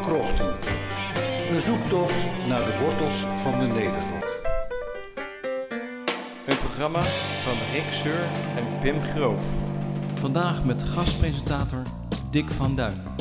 Krochten. Een zoektocht naar de wortels van de Nederrok. Een programma van Rick Seur en Pim Groof. Vandaag met gastpresentator Dick van Duin.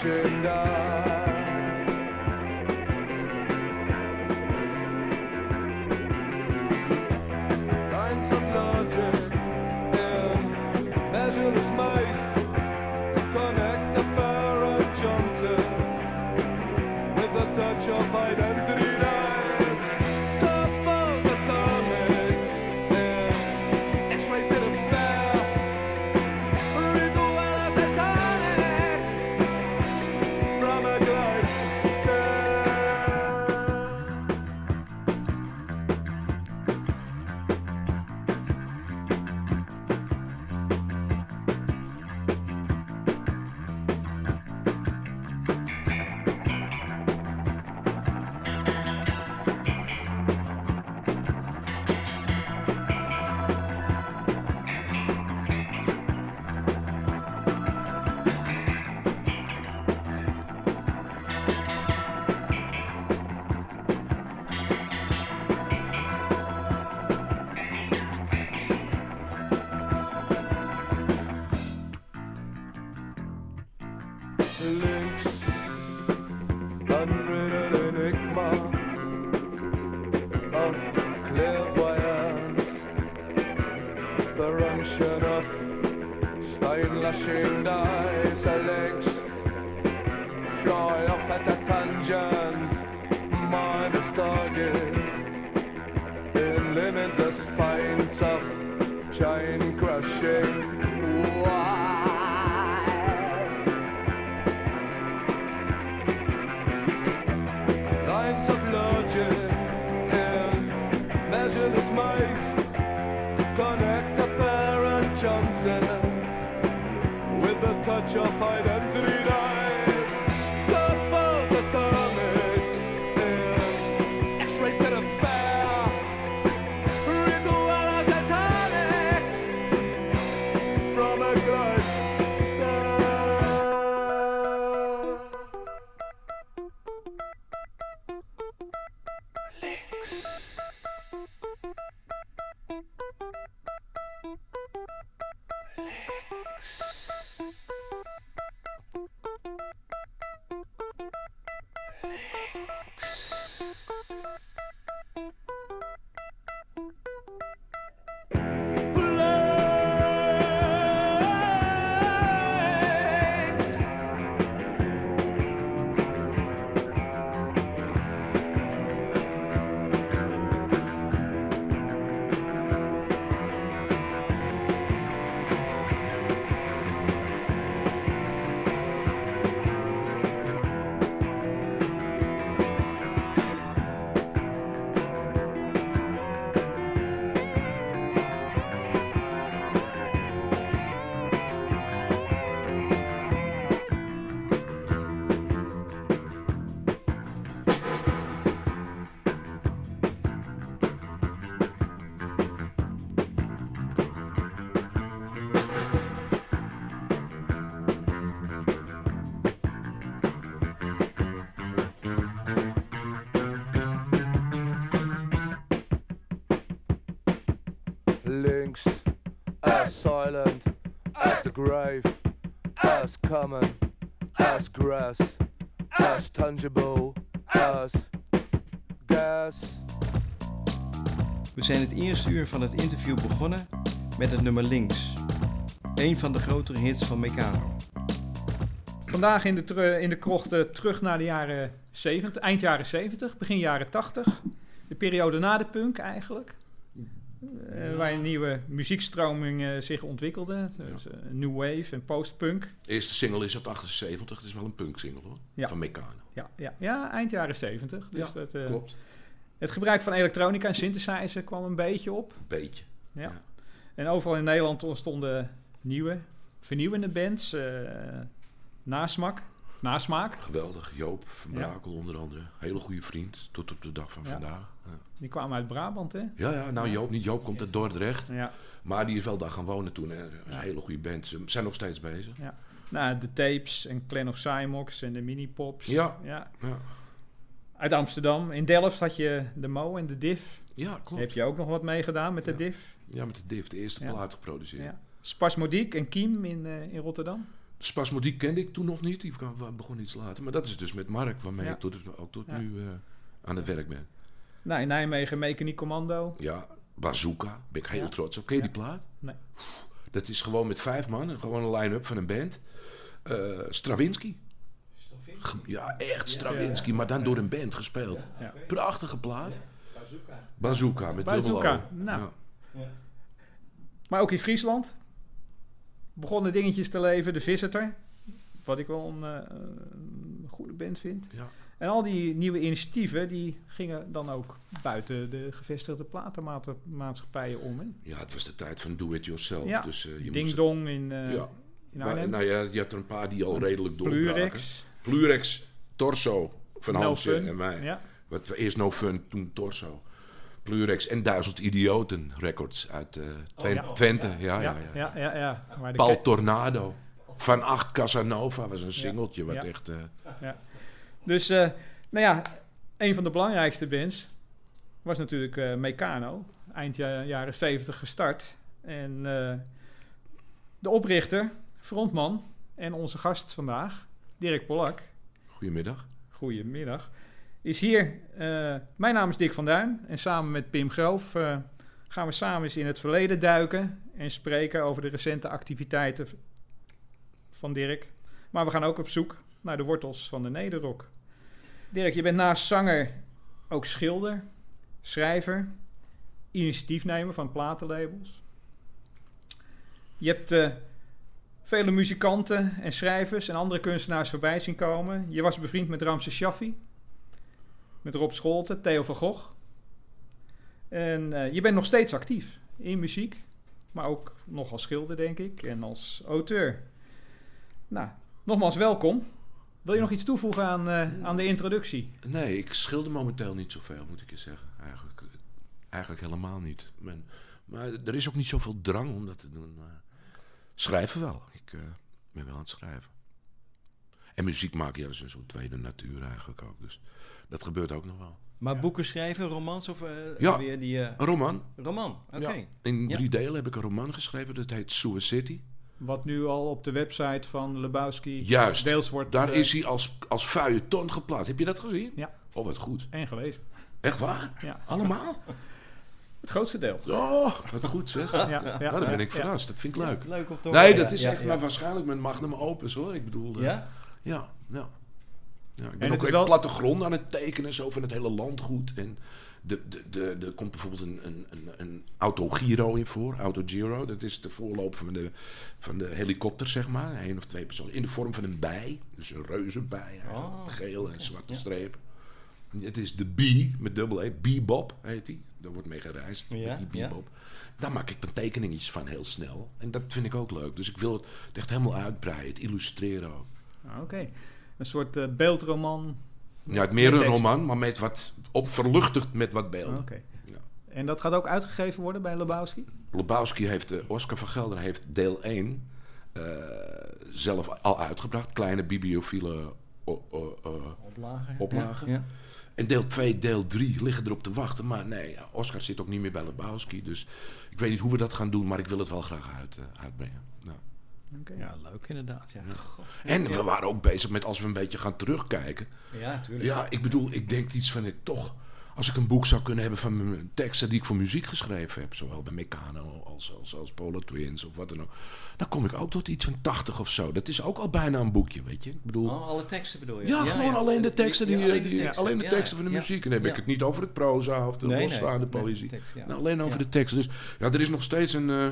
should die. Links, unwritten enigma of clairvoyance, the of links, fly off at a tangent, minus target, in limitless finds of chain crushing. A touch of silent as the grave, as common as grass, as tangible as gas. We zijn het eerste uur van het interview begonnen met het nummer Links. Een van de grotere hits van Meccano. Vandaag in de, in de krocht eh, terug naar de jaren 70, eind jaren 70, begin jaren 80. De periode na de punk eigenlijk. Waar een nieuwe muziekstroming eh, zich ontwikkelde. Dus, eh, new wave en post-punk. Eerste single is uit 78. Het is wel een punk single hoor. Ja. Van Meccano. Ja, ja, ja, eind jaren 70. Dus Ja, dat, Klopt. Het gebruik van elektronica en synthesizer kwam een beetje op. Beetje. Ja. En overal in Nederland ontstonden nieuwe, vernieuwende bands. nasmak, nasmaak. Geweldig. Joop van. Brakel onder andere. Hele goede vriend. Tot op de dag van vandaag. Ja. Die kwamen uit Brabant, hè? ja, ja. Nou Joop niet. Joop komt uit Dordrecht. Ja. Maar die is wel daar gaan wonen toen. Hè. Een Ja. hele goede band. Ze zijn nog steeds bezig. Nou, de Tapes en Clan of Cymox en de Mini-Pops. Ja. ja. Ja, Uit Amsterdam. In Delft had je de Mo en de Div. ja klopt. heb je ook nog wat mee gedaan met de Ja. Div. Ja, met de Div. De eerste Ja. plaat geproduceerd. Ja. Spasmodiek en Kiem in, eh, in Rotterdam. Spasmodiek kende ik toen nog niet. Die begon iets later. Maar dat is dus met Mark. Waarmee Ja. ik tot, ook tot Ja. nu eh, aan het werk ben. Nou, in Nijmegen Mechaniek Commando. Ja, Bazooka. Ben ik heel Ja. trots op. Ken je Ja. die plaat? Nee. Pff, Dat is gewoon met vijf man. Gewoon een line-up van een band. Eh, Stravinsky. Ge- Ja, echt Stravinsky. Maar dan door een band gespeeld. Ja. Prachtige plaat. Bazooka. met Bazooka, dubbel O. nou. Ja. Maar ook in Friesland. Begonnen dingetjes te leven. De Visitor. Wat ik wel een, eh, een goede band vind. Ja. En al die nieuwe initiatieven, die gingen dan ook buiten de gevestigde platenmaatschappijen om. Hè? ja, het was de tijd van do-it-yourself. Ja. Dus, je Ding moest- Dong in, eh Ja. in Arnhem. nou ja, je had er een paar die al redelijk doorbraken. Plurex. Plurex. Torso. Van No Hansje en mij. Ja. Wat, eerst No Fun, toen Torso. Plurex en Duizend Idioten Records uit eh, Twen- ja. Twente. Ja, ja, Ja, ja. ja, ja, ja. Maar de Paul Tornado. Van 8 Casanova was een singeltje wat Ja. echt... eh, Dus, eh, nou ja, een van de belangrijkste bands was natuurlijk eh Meccano. Eind ja- jaren 70 gestart. En eh, de oprichter, frontman en onze gast vandaag, Dirk Polak. goedemiddag. Goedemiddag. Is hier. mijn naam is Dick van Duin. En samen met Pim Groof gaan we samen eens in het verleden duiken. En spreken over de recente activiteiten van Dirk. Maar we gaan ook op zoek naar de wortels van de nederrock. Dirk, je bent naast zanger ook schilder, schrijver, initiatiefnemer van platenlabels. Je hebt eh, vele muzikanten en schrijvers en andere kunstenaars voorbij zien komen. Je was bevriend met Ramses Shaffi, met Rob Scholten, Theo van Gogh. En eh, je bent nog steeds actief in muziek, maar ook nog als schilder, denk ik, en als auteur. Nou, nogmaals welkom. Wil je nog iets toevoegen aan, eh, aan de introductie? Nee, ik schilder momenteel niet zoveel, moet ik je zeggen. Eigenlijk, eigenlijk helemaal niet. Men, maar er is ook niet zoveel drang om dat te doen. eh. schrijven wel. Ik eh, ben wel aan het schrijven. En muziek maken, ja, dat is een soort tweede natuur eigenlijk ook. Dus dat gebeurt ook nog wel. Maar boeken schrijven, romans of eh, Ja. weer die eh, Een roman. roman? Oké. Ja. In Ja. drie delen heb ik een roman geschreven. Dat heet Sewer City. Wat nu al op de website van Lebowski Juist. deels wordt Daar eh, is hij als, als feuilleton geplaatst. Heb je dat gezien? Ja. Oh, wat goed. en gelezen. Echt waar? Ja. Allemaal? Het grootste deel. Oh, wat goed zeg. Ja, ja, Nou, dan ben ik ja. verrast. Dat vind ik leuk. Leuk om te Nee, dat is Ja, echt ja. maar waarschijnlijk mijn magnum opus hoor. Ik bedoel, eh, Ja? ja, ja. ja ik En ben het ook is een wel- plattegrond aan het tekenen zo van het hele landgoed. En de, de, de, er komt bijvoorbeeld een, een, een, een Autogiro in voor. Autogiro, dat is de voorloper van de, van de helikopter, zeg maar. Eén of twee personen. In de vorm van een bij. Dus een reuzenbij. Oh, Geel en zwarte streep. Het is de B, met dubbel E. Bebop heet die. Daar wordt mee gereisd. Ja, met die ja. bebop. Daar maak ik dan tekeningetjes van heel snel. En dat vind ik ook leuk. Dus ik wil het echt helemaal uitbreiden. Het illustreren ook. Ah, Oké. Een soort eh, beeldroman. Ja, het meer een roman, maar met wat op verluchtigd met wat beelden. Oké. Ja. En dat gaat ook uitgegeven worden bij Lebowski? Lebowski heeft, eh, Oscar van Gelder heeft deel 1 eh, zelf al uitgebracht. Kleine bibliophile eh, Oplagen. Oplagen. Ja. En deel 2, deel 3 liggen erop te wachten. Maar nee, Oscar zit ook niet meer bij Lebowski. Dus ik weet niet hoe we dat gaan doen, maar ik wil het wel graag uit, eh, uitbrengen. Nou. Ja, leuk inderdaad. Ja. En we waren ook bezig met als we een beetje gaan terugkijken. ja tuurlijk. Ja, ik bedoel, ik denk iets van ik toch. Als ik een boek zou kunnen hebben van mijn teksten die ik voor muziek geschreven heb, zowel bij Meccano als, als, als Polar Twins of wat dan ook, dan kom ik ook tot iets van 80 of zo. Dat is ook al bijna een boekje, weet je. Ik bedoel, Oh, alle teksten bedoel je? ja, gewoon alleen de teksten, die, Ja, alleen de die- teksten. alleen de Ja, teksten van de ja, muziek. En dan heb ja. ik het niet over het proza of de Nee, nee, losstaande nee, poëzie. tekst, ja. nou, alleen over Ja. de teksten. Dus ja, er is nog steeds een, eh,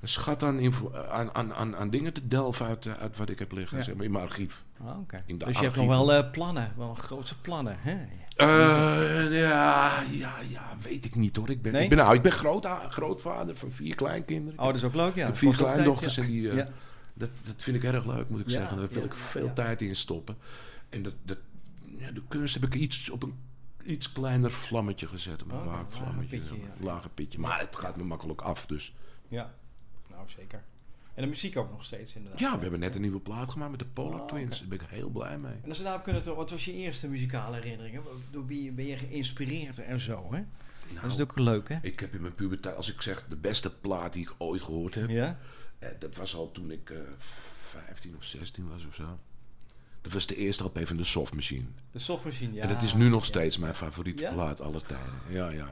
een schat aan, info, aan, aan, aan, aan dingen te delven uit, eh, uit wat ik heb liggen Ja. zeg maar, in mijn archief. Oh. In Dus je hebt nog wel eh, plannen, wel grootse plannen. Hè? Eh, ja, ja, ja, weet ik niet hoor. Ik ben, Nee? ik ben, nou, ik ben groot, grootvader van vier kleinkinderen. Oh, dat is ook leuk, ja. ik heb Dat vier kleindochters ja. en die, Ja. dat, dat vind ik erg leuk, moet ik zeggen. Daar wil ik veel tijd in stoppen. En dat, dat, ja, de kunst heb ik iets op een iets kleiner vlammetje gezet. Op een Oh, lager vlammetje. Lager pitje. Maar het gaat me makkelijk af, dus. Ja, nou zeker. En de muziek ook nog steeds inderdaad. Ja, we hebben net een nieuwe plaat gemaakt met de Polar Oh, Twins. Daar ben ik heel blij mee. En als we nou kunnen, wat was je eerste muzikale herinneringen? Door wie ben je geïnspireerd en zo, hè? dat is Nou, ook leuk, hè? ik heb in mijn puberteit, als ik zeg de beste plaat die ik ooit gehoord heb, Ja? Eh, dat was al toen ik eh 15 of 16 was of zo. Dat was de eerste LP van de Soft Machine. De softmachine, ja. en dat is nu nog ja. steeds mijn favoriete Ja? plaat aller tijden. Ja, ja.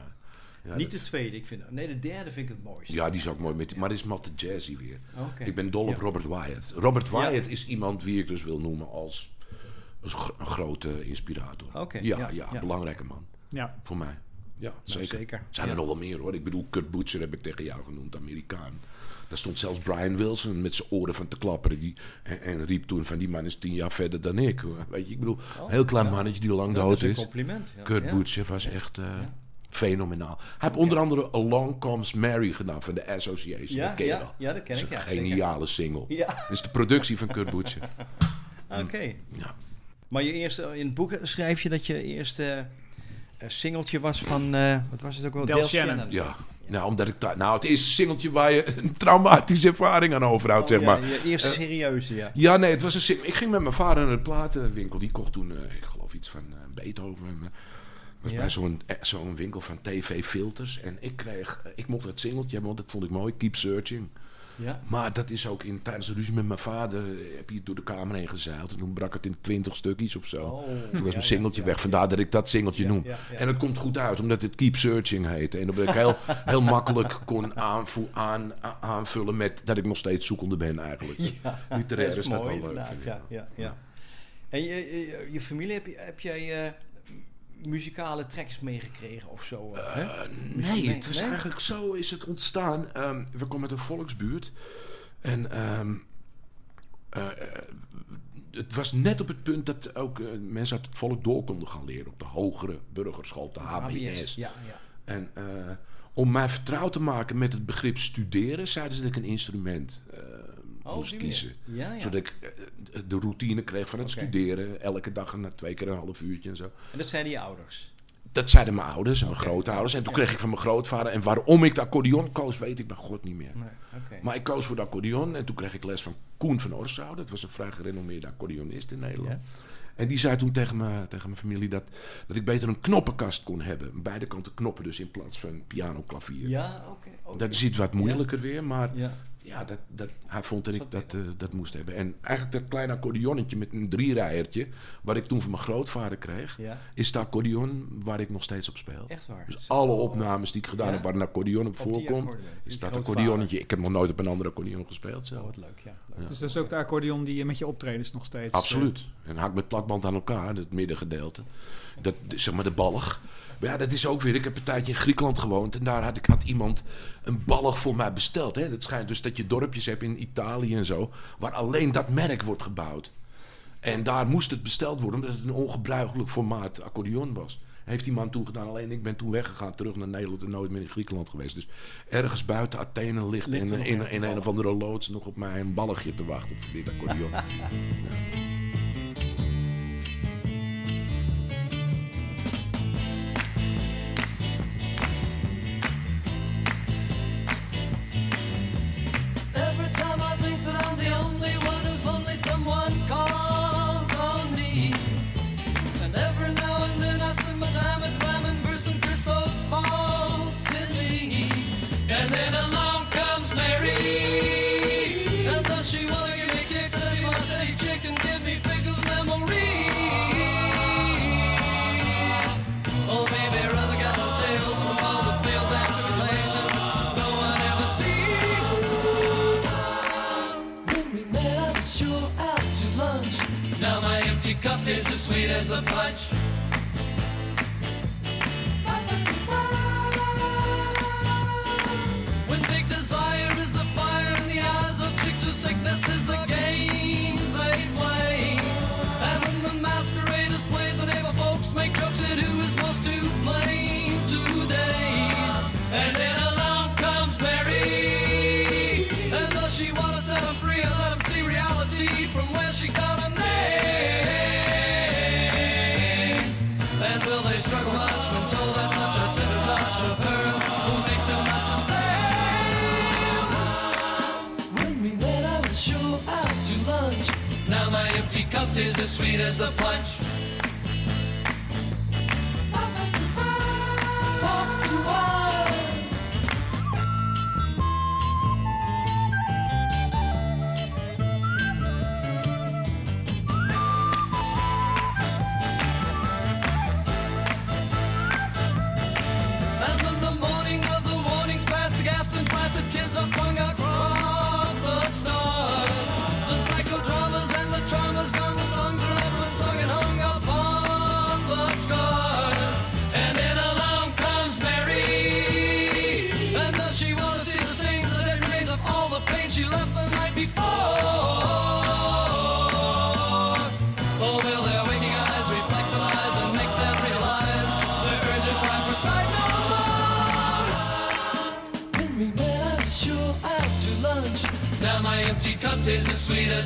Ja Niet dat- de tweede, ik vind... Nee, de derde vind ik het mooiste. ja, die is ook mooi. Met, maar is maar te jazzy weer. Oké. Ik ben dol op Ja. Robert Wyatt. Robert Ja. Wyatt is iemand wie ik dus wil noemen als, een grote inspirator. Oké, ja, ja, ja, ja. belangrijke man. Ja, Voor mij. Ja, zeker. zeker. Zijn er Ja. nog wel meer hoor. Ik bedoel, Kurt Butcher heb ik tegen jou genoemd, Amerikaan. Daar stond zelfs Brian Wilson met zijn oren van te klapperen. Die, en, en riep toen van die man is tien jaar verder dan ik. Weet je, ik bedoel, een heel klein ja. mannetje die lang Dat dood is compliment. Ja. Kurt ja. Butcher was echt eh, fenomenaal. Hij heeft onder andere Along Comes Mary gedaan van de Association. Ja, dat ken je ja, wel. ja, dat ken is ik, een ja, geniale single. Ja. Dat is de productie van Kurt Butcher. Oké. Ja. Maar je eerste, in het boek schrijf je dat je eerste eh, singeltje was van... eh, wat was het ook wel? Del Shannon. Ja. Nou, omdat ik nou, het is een singeltje waar je een traumatische ervaring aan overhoudt, Oh, zeg maar. ja, je eerste Eh, serieuze, ja. Ja, nee, het was een single. Ik ging met mijn vader naar de platenwinkel. Die kocht toen, eh, ik geloof iets van eh, Beethoven. Was bij zo'n eh, zo'n winkel van tv-filters. En ik kreeg, eh, ik mocht het singeltje hebben, want dat vond ik mooi. Keep Searching. Ja. Maar dat is ook in, tijdens de ruzie met mijn vader, eh, heb je het door de kamer heen gezeild. En toen brak het in twintig stukjes of zo. Oh, toen was ja, mijn singeltje ja, weg. Vandaar dat ik dat singeltje noem. En het komt goed uit, omdat het Keep Searching heette. En dat ik heel, heel makkelijk kon aan, aanvullen met dat ik nog steeds zoekende ben eigenlijk. Literair dat is dat mooi, wel leuk. Ja, ja, ja. En je, je, je familie, heb, je, heb jij muzikale tracks meegekregen of zo? eh? Eh, nee, het was nee? eigenlijk zo is het ontstaan. Ehm, we komen uit een volksbuurt. En ehm, eh, het was net op het punt dat ook mensen uit het volk door konden gaan leren op de hogere burgerschool, de HBS. Ja, ja. En om mij vertrouwd te maken met het begrip studeren, zeiden ze dat ik een instrument Oh, moest kiezen. Ja, ja. Zodat ik eh, de routine kreeg van het studeren, elke dag een, twee keer een half uurtje en zo. En dat zeiden je ouders? Dat zeiden mijn ouders en mijn grootouders. En toen kreeg ik van mijn grootvader. En waarom ik de accordeon koos, weet ik bij God niet meer. Nee. Maar ik koos voor de accordeon. En toen kreeg ik les van Koen van Orsau. Dat was een vrij gerenommeerde accordeonist in Nederland. Ja. En die zei toen tegen, me, tegen mijn familie dat, dat ik beter een knoppenkast kon hebben. Beide kanten knoppen dus in plaats van piano, klavier. Ja, oké. Dat is iets wat moeilijker weer, maar Ja. Ja, dat, dat, hij vond dat ik dat, eh, dat moest hebben. En eigenlijk dat kleine accordeonnetje met een drierijertje, wat ik toen van mijn grootvader kreeg, Ja. is de accordeon waar ik nog steeds op speel. Echt waar? Dus Zo. alle opnames die ik gedaan Ja? heb waar een accordeon op voorkomt, is dat accordeonnetje. Ik heb nog nooit op een andere accordeon gespeeld Oh, wat leuk, ja. Leuk. dus dat is ook de accordeon die je met je optredens nog steeds... Absoluut. En hak met plakband aan elkaar, het middengedeelte. Dat, zeg maar de balg. Maar ja, dat is ook weer. Ik heb een tijdje in Griekenland gewoond. En daar had, ik, had iemand een balg voor mij besteld. Hè. Het schijnt dus dat je dorpjes hebt in Italië en zo. Waar alleen dat merk wordt gebouwd. En daar moest het besteld worden omdat het een ongebruikelijk formaat accordeon was. Heeft die man toegedaan. Alleen ik ben toen weggegaan, terug naar Nederland en nooit meer in Griekenland geweest. Dus ergens buiten Athene ligt, Ligt in, in, een in een balg. of andere loods nog op mij een balgje te wachten op dit accordeon. Every sweet as the punch. When big desire is the fire in the eyes of chicks whose sickness is the games they play. And when the masquerade is played, the neighbor folks make jokes at who is most to blame today. And then along comes Mary. And does she want sweet as the punch.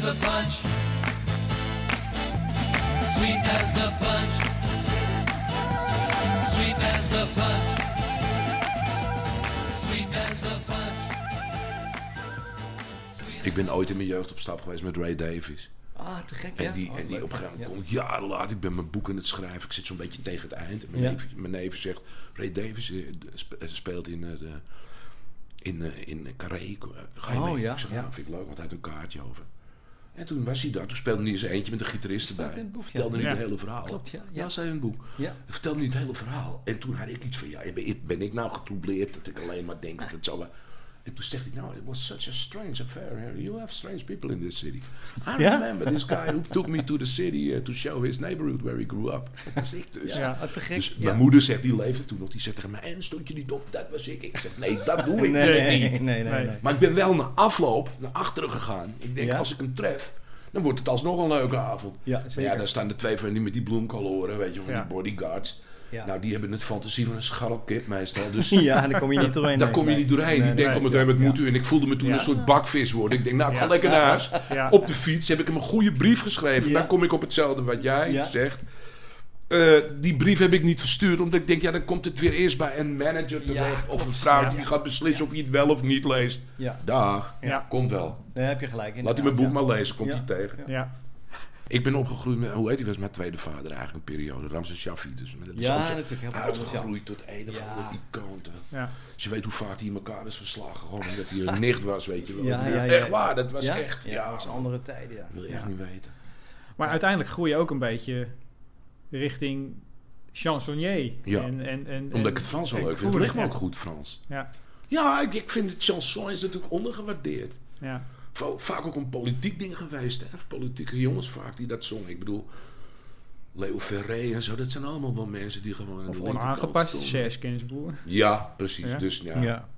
The punch. Sweet as the punch. Sweet as the punch. Sweet as the punch. Ik ben ooit in mijn jeugd op stap geweest met Ray Davies. Ah, te gek, ja. En die, Oh, en die op een gegeven Ja. moment, kom ik jaren later, ik ben mijn boek aan het schrijven. Ik zit zo'n beetje tegen het eind. En mijn, Ja. neef, mijn neef zegt, Ray Davies eh, eh, speelt in, eh, de, in, eh, in Carré. Ga je Oh, mee? ja, Ik zeg, ja. nou, vind ik leuk, want hij had een kaartje over. En toen was hij daar. Toen speelde hij eens eentje met een gitarist erbij. in het boek, ja. vertelde niet Ja. het hele verhaal. Klopt, ja, Ja, zei het boek. Vertelde niet het hele verhaal. En toen had ik iets van, ja, ben, ben ik nou getroubleerd dat ik alleen maar denk dat het zo... En toen zegt hij, nou, it was such a strange affair. You have strange people in this city. I remember this guy who took me to the city uh, to show his neighborhood where he grew up. Dat was ik dus. Ja, te gek. Dus ja. mijn moeder zegt, die leefde toen nog, die zegt tegen mij, en stond je niet op? Dat was ik. Ik zeg, nee, dat doe ik Nee, dus nee, niet. nee, nee, Nee. Maar ik ben wel na afloop naar achteren gegaan. Ik denk, Ja? als ik hem tref, dan wordt het alsnog een leuke avond. Ja, Maar ja, daar staan de twee van die met die bloemkoloren, weet je, van die bodyguards. Ja. Nou, die hebben het fantasie van een scharrelkip meestal. Dus Ja, daar kom je niet doorheen. daar kom je niet doorheen. Die denkt op meteen, wat moet u? En ik voelde me toen een soort bakvis worden. Ik denk, nou, ik ga lekker naar huis. Op de fiets heb ik hem een goede brief geschreven. Dan kom ik op hetzelfde wat jij zegt. Eh, die brief heb ik niet verstuurd, omdat ik denk, ja, dan komt het weer eerst bij een manager terecht. Ja, of een vrouw Ja. die gaat beslissen of hij het wel of niet leest. Ja, Dag, komt wel. daar heb je gelijk in. Laat hij mijn boek maar lezen, komt hij tegen. Ja. Ik ben opgegroeid met, hoe heet hij, was mijn tweede vader eigenlijk een periode, Ramses Shaffi. Dus met Ja, is natuurlijk, heel Uitgegroeid tot een of Ja. andere icoon. te- Ja. Als je weet hoe vaak hij in elkaar was verslagen, gewoon omdat hij een nicht was, weet je wel. Ja, ja, ja. Echt waar, dat was Ja? echt. Ja, Ja, dat was andere tijden, ja. wil je echt niet weten. Maar uiteindelijk groei je ook een beetje richting chansonnier. Ja. En, en, en, Omdat en- ik het Frans wel leuk vind. Het ligt me ook goed, Frans. Ja, Ja, ik, ik vind het chanson is natuurlijk ondergewaardeerd. ja. Va- Vaak ook een politiek ding geweest, hè. Politieke jongens vaak die dat zongen. Ik bedoel, Leo Ferré en zo, dat zijn allemaal wel mensen die gewoon Of onaangepast, stonden. Serge. Ja, precies. Ja. Dus ja, Ja.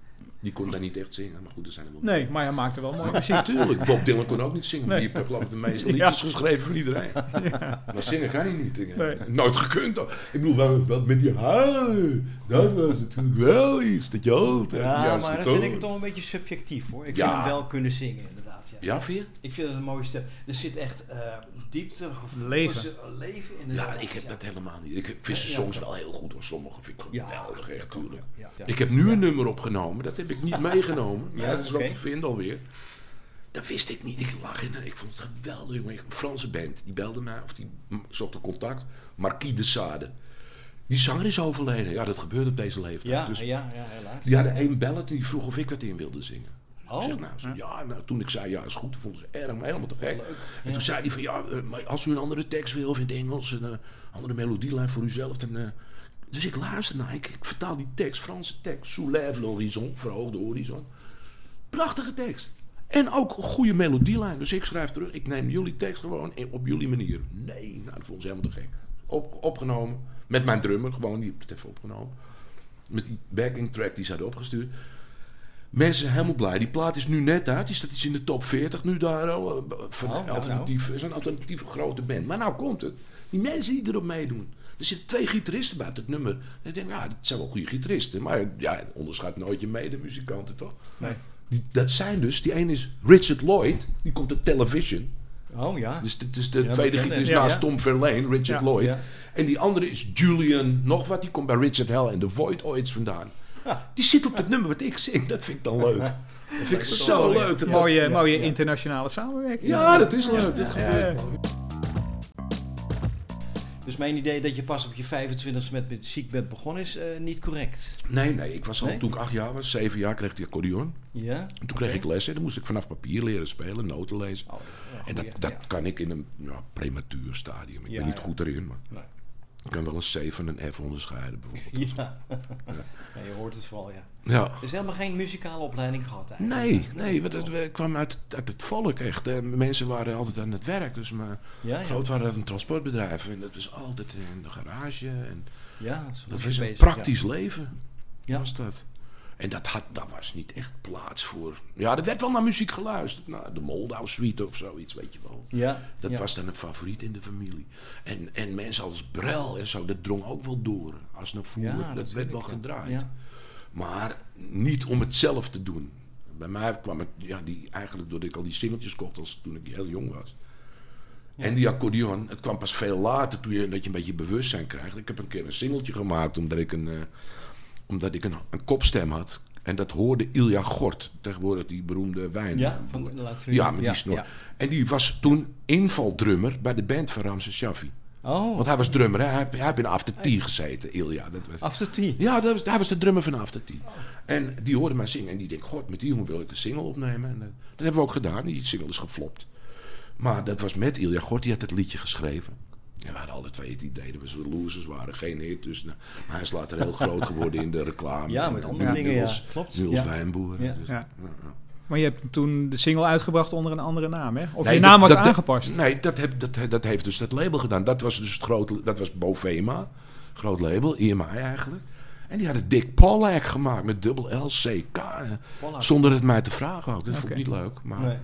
Die kon daar niet echt zingen. Maar goed, er zijn er wel Nee, maar hij maakte wel mooi muziek. Natuurlijk, Bob Dylan kon ook niet zingen. maar. Die heeft geloof ik de meeste Ja. liedjes geschreven van iedereen. Maar zingen kan hij niet. Ik- Nee. Nooit gekund. hoor. Ik bedoel, wel, wel met die haren. Dat was natuurlijk wel iets. Dat je altijd Ja, maar dan toon. vind ik het toch een beetje subjectief hoor. Ik Ja. vind hem wel kunnen zingen, inderdaad. Ja. Vind je? Ik vind het een mooie stem. Er zit echt eh, diepte, gevoel, Leven. eh, leven in de Ja, ik heb dat helemaal niet. Ik vind ze Ja. soms wel heel goed hoor. Sommige vind ik Ja, geweldig, echt, tuurlijk. ja. Ja. Ik heb nu een nummer opgenomen. Dat heb ik niet meegenomen. Ja, Ja, dat is wel oké. te vinden alweer. Dat wist ik niet. Ik lag in. Ik vond het geweldig. jongen. Een Franse band. Die belde mij. Of die zocht een contact. Marquis de Sade. Die zanger is overleden. Ja, dat gebeurt op deze leeftijd. Ja, dus ja, ja, helaas. die hadden één bellet en die vroeg of ik dat in wilde zingen. Oh. Ik zeg, nou, zo, ja, nou, toen ik zei ja, is goed, vonden ze erg, maar helemaal te gek. En toen zei hij van ja, eh, maar als u een andere tekst wil of in het Engels, een eh, andere melodielijn voor uzelf, dan. eh, dus ik luister naar, ik, ik vertaal die tekst, Franse tekst. Soulève l'horizon, verhoog de horizon. Prachtige tekst. En ook een goede melodielijn. Dus ik schrijf terug, ik neem jullie tekst gewoon op jullie manier. Nee, nou, dat vond ze helemaal te gek. Op, opgenomen, met mijn drummer, gewoon, die heeft het even opgenomen. Met die backing track die ze hadden opgestuurd. Mensen zijn helemaal blij. Die plaat is nu net uit. Die staat iets in de top 40 nu daar. al, eh, Van Oh, nou, alternatief, is een alternatieve grote band. Maar nou komt het. Die mensen die erop meedoen. Er zitten twee gitaristen bij op het nummer. En ik denk, ja, dat zijn wel goede gitaristen. Maar ja, onderschat nooit je medemuzikanten, toch? Nee. Die, dat zijn dus, die ene is Richard Lloyd. Die komt uit Television. Oh ja. Dus het is de Ja, tweede gitarist Ja, naast ja. Tom Verlaine, Richard Lloyd. En die andere is Julian nog wat. Die komt bij Richard Hell en The Void ooit vandaan. Die zit op het nummer wat ik zing. Dat vind ik dan leuk. Dat vind ik zo leuk. Dat dat- Mooie, mooie internationale samenwerking. ja, dat is leuk. Dat Ja, gebeurt. Dus mijn idee dat je pas op je 25 met muziek bent begonnen is eh, niet correct. Nee, nee. Ik was al, Nee? toen ik acht jaar was, zeven jaar, kreeg ik die accordeon. Ja? En toen kreeg ik lessen. Dan moest ik vanaf papier leren spelen, noten lezen. Oh, ja, En dat, dat ja. kan ik in een ja, prematuur stadium. Ik Ja, ben niet ja. goed erin, maar Nee. Ik kan wel een C van een F onderscheiden bijvoorbeeld. Ja. Ja, je hoort het vooral, ja. Ja. Dus helemaal geen muzikale opleiding gehad eigenlijk. Nee, nee, want het, het kwam uit, uit het volk echt. Eh, mensen waren altijd aan het werk. Dus mijn Ja, ja. grootvader had een transportbedrijf. En dat was altijd in de garage. En Ja, dat, dat je was een bezig, praktisch leven. Ja. Was dat. En dat, had, dat was niet echt plaats voor... Ja, er werd wel naar muziek geluisterd. Naar de Moldau Suite of zoiets, weet je wel. Ja. Dat ja. was dan een favoriet in de familie. En, en mensen als Brel en zo, dat drong ook wel door. Als een voer, Ja, dat werd wel gedraaid. Ja. Maar niet om het zelf te doen. Bij mij kwam het ja, die, eigenlijk doordat ik al die singeltjes kocht als toen ik heel jong was. En die accordeon, het kwam pas veel later toen je, dat je een beetje bewustzijn krijgt. Ik heb een keer een singeltje gemaakt omdat ik een, eh, omdat ik een, een kopstem had. En dat hoorde Ilja Gort, tegenwoordig die beroemde wijn. Ja, van de laatste Ja, met die snor. ja. En die was toen invaldrummer bij de band van Ramses Shaffi. Oh, Want hij was drummer, hè? Hij, hij heeft in After Tea gezeten, Ilja. Dat was, after tea. ja, dat was, hij was de drummer van After Tea. En die hoorde mij zingen en die denkt, god, met die jongen wil ik een single opnemen. En, eh, dat hebben we ook gedaan, die single is geflopt. Maar dat was met Ilja Gort, die had het liedje geschreven. En we hadden alle twee het idee dat we zo losers waren, geen hit. Dus nou, maar hij is later heel groot geworden in de reclame. Ja, met andere nu dingen, ja. Niels- Klopt. Niels Ja. Wijnboer. Ja. Dus, Ja. ja, ja. Maar je hebt toen de single uitgebracht onder een andere naam, hè? Of Nee, je dat- naam was dat- aangepast. Nee, dat, heb, dat, dat heeft dus dat label gedaan. Dat was dus het grote, dat was Bovema, groot label, EMI eigenlijk. En die hadden Dick Pollack gemaakt met dubbel LCK. Pollack. Zonder het mij te vragen ook. Dat vond ik niet leuk. Maar Nee.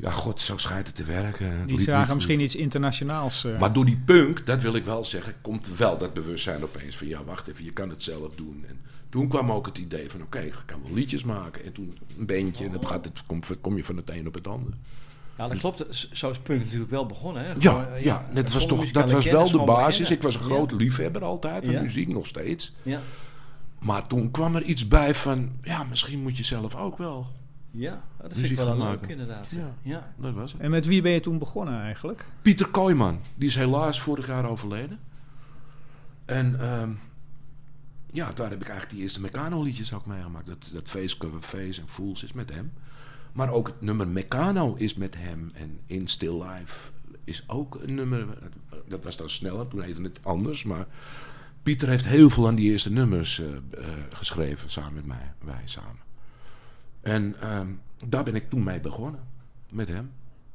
Ja, god, zo schijnt het te werken. Het Die zagen misschien iets internationaals. eh. Maar door die punk, dat wil ik wel zeggen, komt wel dat bewustzijn opeens van ja, wacht even, je kan het zelf doen. En toen kwam ook het idee van oké, ik kan wel liedjes maken. En toen een bandje en dat gaat, het, kom, kom je van het een op het ander. Ja, dat klopt. Zo is punk natuurlijk wel begonnen. Hè? Ja, Gewoon, eh, ja, dat was, toch, dat was wel de basis. beginnen. Ik was een Ja. groot liefhebber altijd van Ja. muziek, nog steeds. Ja, Maar toen kwam er iets bij van, ja, misschien moet je zelf ook wel. Ja. dat vind ik wel leuk maken. inderdaad. Ja. Ja. Dat was het. En met wie ben je toen begonnen eigenlijk? Pieter Kooijman, die is helaas vorig jaar overleden. En ehm, ja, daar heb ik eigenlijk die eerste Meccano liedjes ook meegemaakt. Dat, dat Face Cover Face en Fools is met hem. Maar ook het nummer Meccano is met hem. En In Still Life is ook een nummer. Dat was dan sneller, toen heette het anders. Maar Pieter heeft heel veel aan die eerste nummers eh, eh, geschreven, samen met mij. Wij samen. En ehm, daar ben ik toen mee begonnen. Met hem.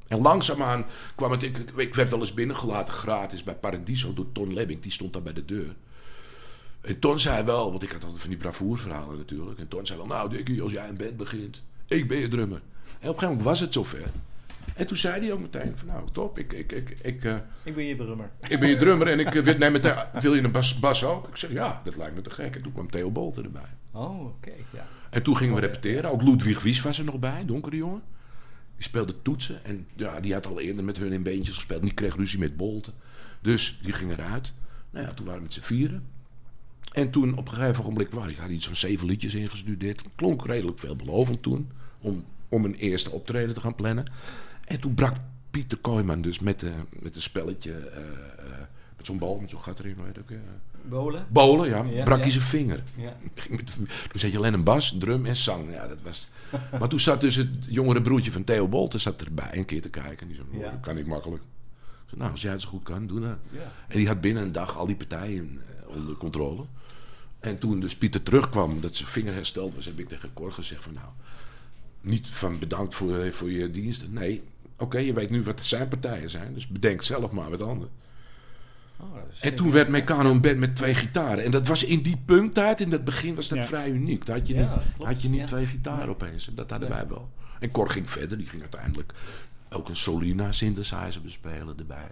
En langzaamaan kwam het. Ik, ik werd wel eens binnengelaten gratis bij Paradiso door Ton Lebbing. Die stond daar bij de deur. En Ton zei wel, want ik had altijd van die bravoerverhalen natuurlijk. En Ton zei wel, nou Dickie, als jij een band begint, ik ben je drummer. En op een gegeven moment was het zover. En toen zei hij ook meteen van, nou top, ik, ik, ik, ik, eh, Ik ben je brummer. ik ben je drummer en ik eh, wil, nee, meteen, wil je een bas, bas ook? Ik zeg, ja, dat lijkt me te gek. En toen kwam Theo Bolter erbij. Oh, oké. ja. En toen gingen we repeteren. Ook Ludwig Wies was er nog bij, donkere jongen. Die speelde toetsen. En ja, die had al eerder met hun in beentjes gespeeld. Die kreeg ruzie met Bolten. Dus die ging eruit. Nou ja, toen waren we met z'n vieren. En toen op een gegeven ogenblik, waar ik had iets van zeven liedjes ingestudeerd. Klonk redelijk veelbelovend toen. Om, om een eerste optreden te gaan plannen. En toen brak Pieter Kooijman dus met, de, met een spelletje. eh, eh, met zo'n bal, met zo'n gat erin. Weet ook, eh, Bolen? Bolen, ja. Ja, brak hij zijn vinger. Toen zat je alleen een bas, drum en zang. Ja, dat was... Maar toen zat dus het jongere broertje van Theo Bolten zat erbij een keer te kijken. En die zei, oh, dat kan ik makkelijk. Ik zei, nou, als jij het zo goed kan, doe dat. Ja. En die had binnen een dag al die partijen eh, onder controle. En toen dus Pieter terugkwam, dat zijn vinger hersteld was, heb ik tegen Cor gezegd van nou... Niet van bedankt voor, eh, voor je diensten. Nee, oké, je weet nu wat zijn partijen zijn. Dus bedenk zelf maar wat anders. Oh, dat En toen werd Meccano een band met twee gitaren. En dat was in die punktijd, in het begin was dat Ja. vrij uniek. Daar had je niet, klopt. had je niet twee gitaren opeens. En dat hadden wij wel. En Cor ging verder. Die ging uiteindelijk ook een Solina synthesizer bespelen erbij.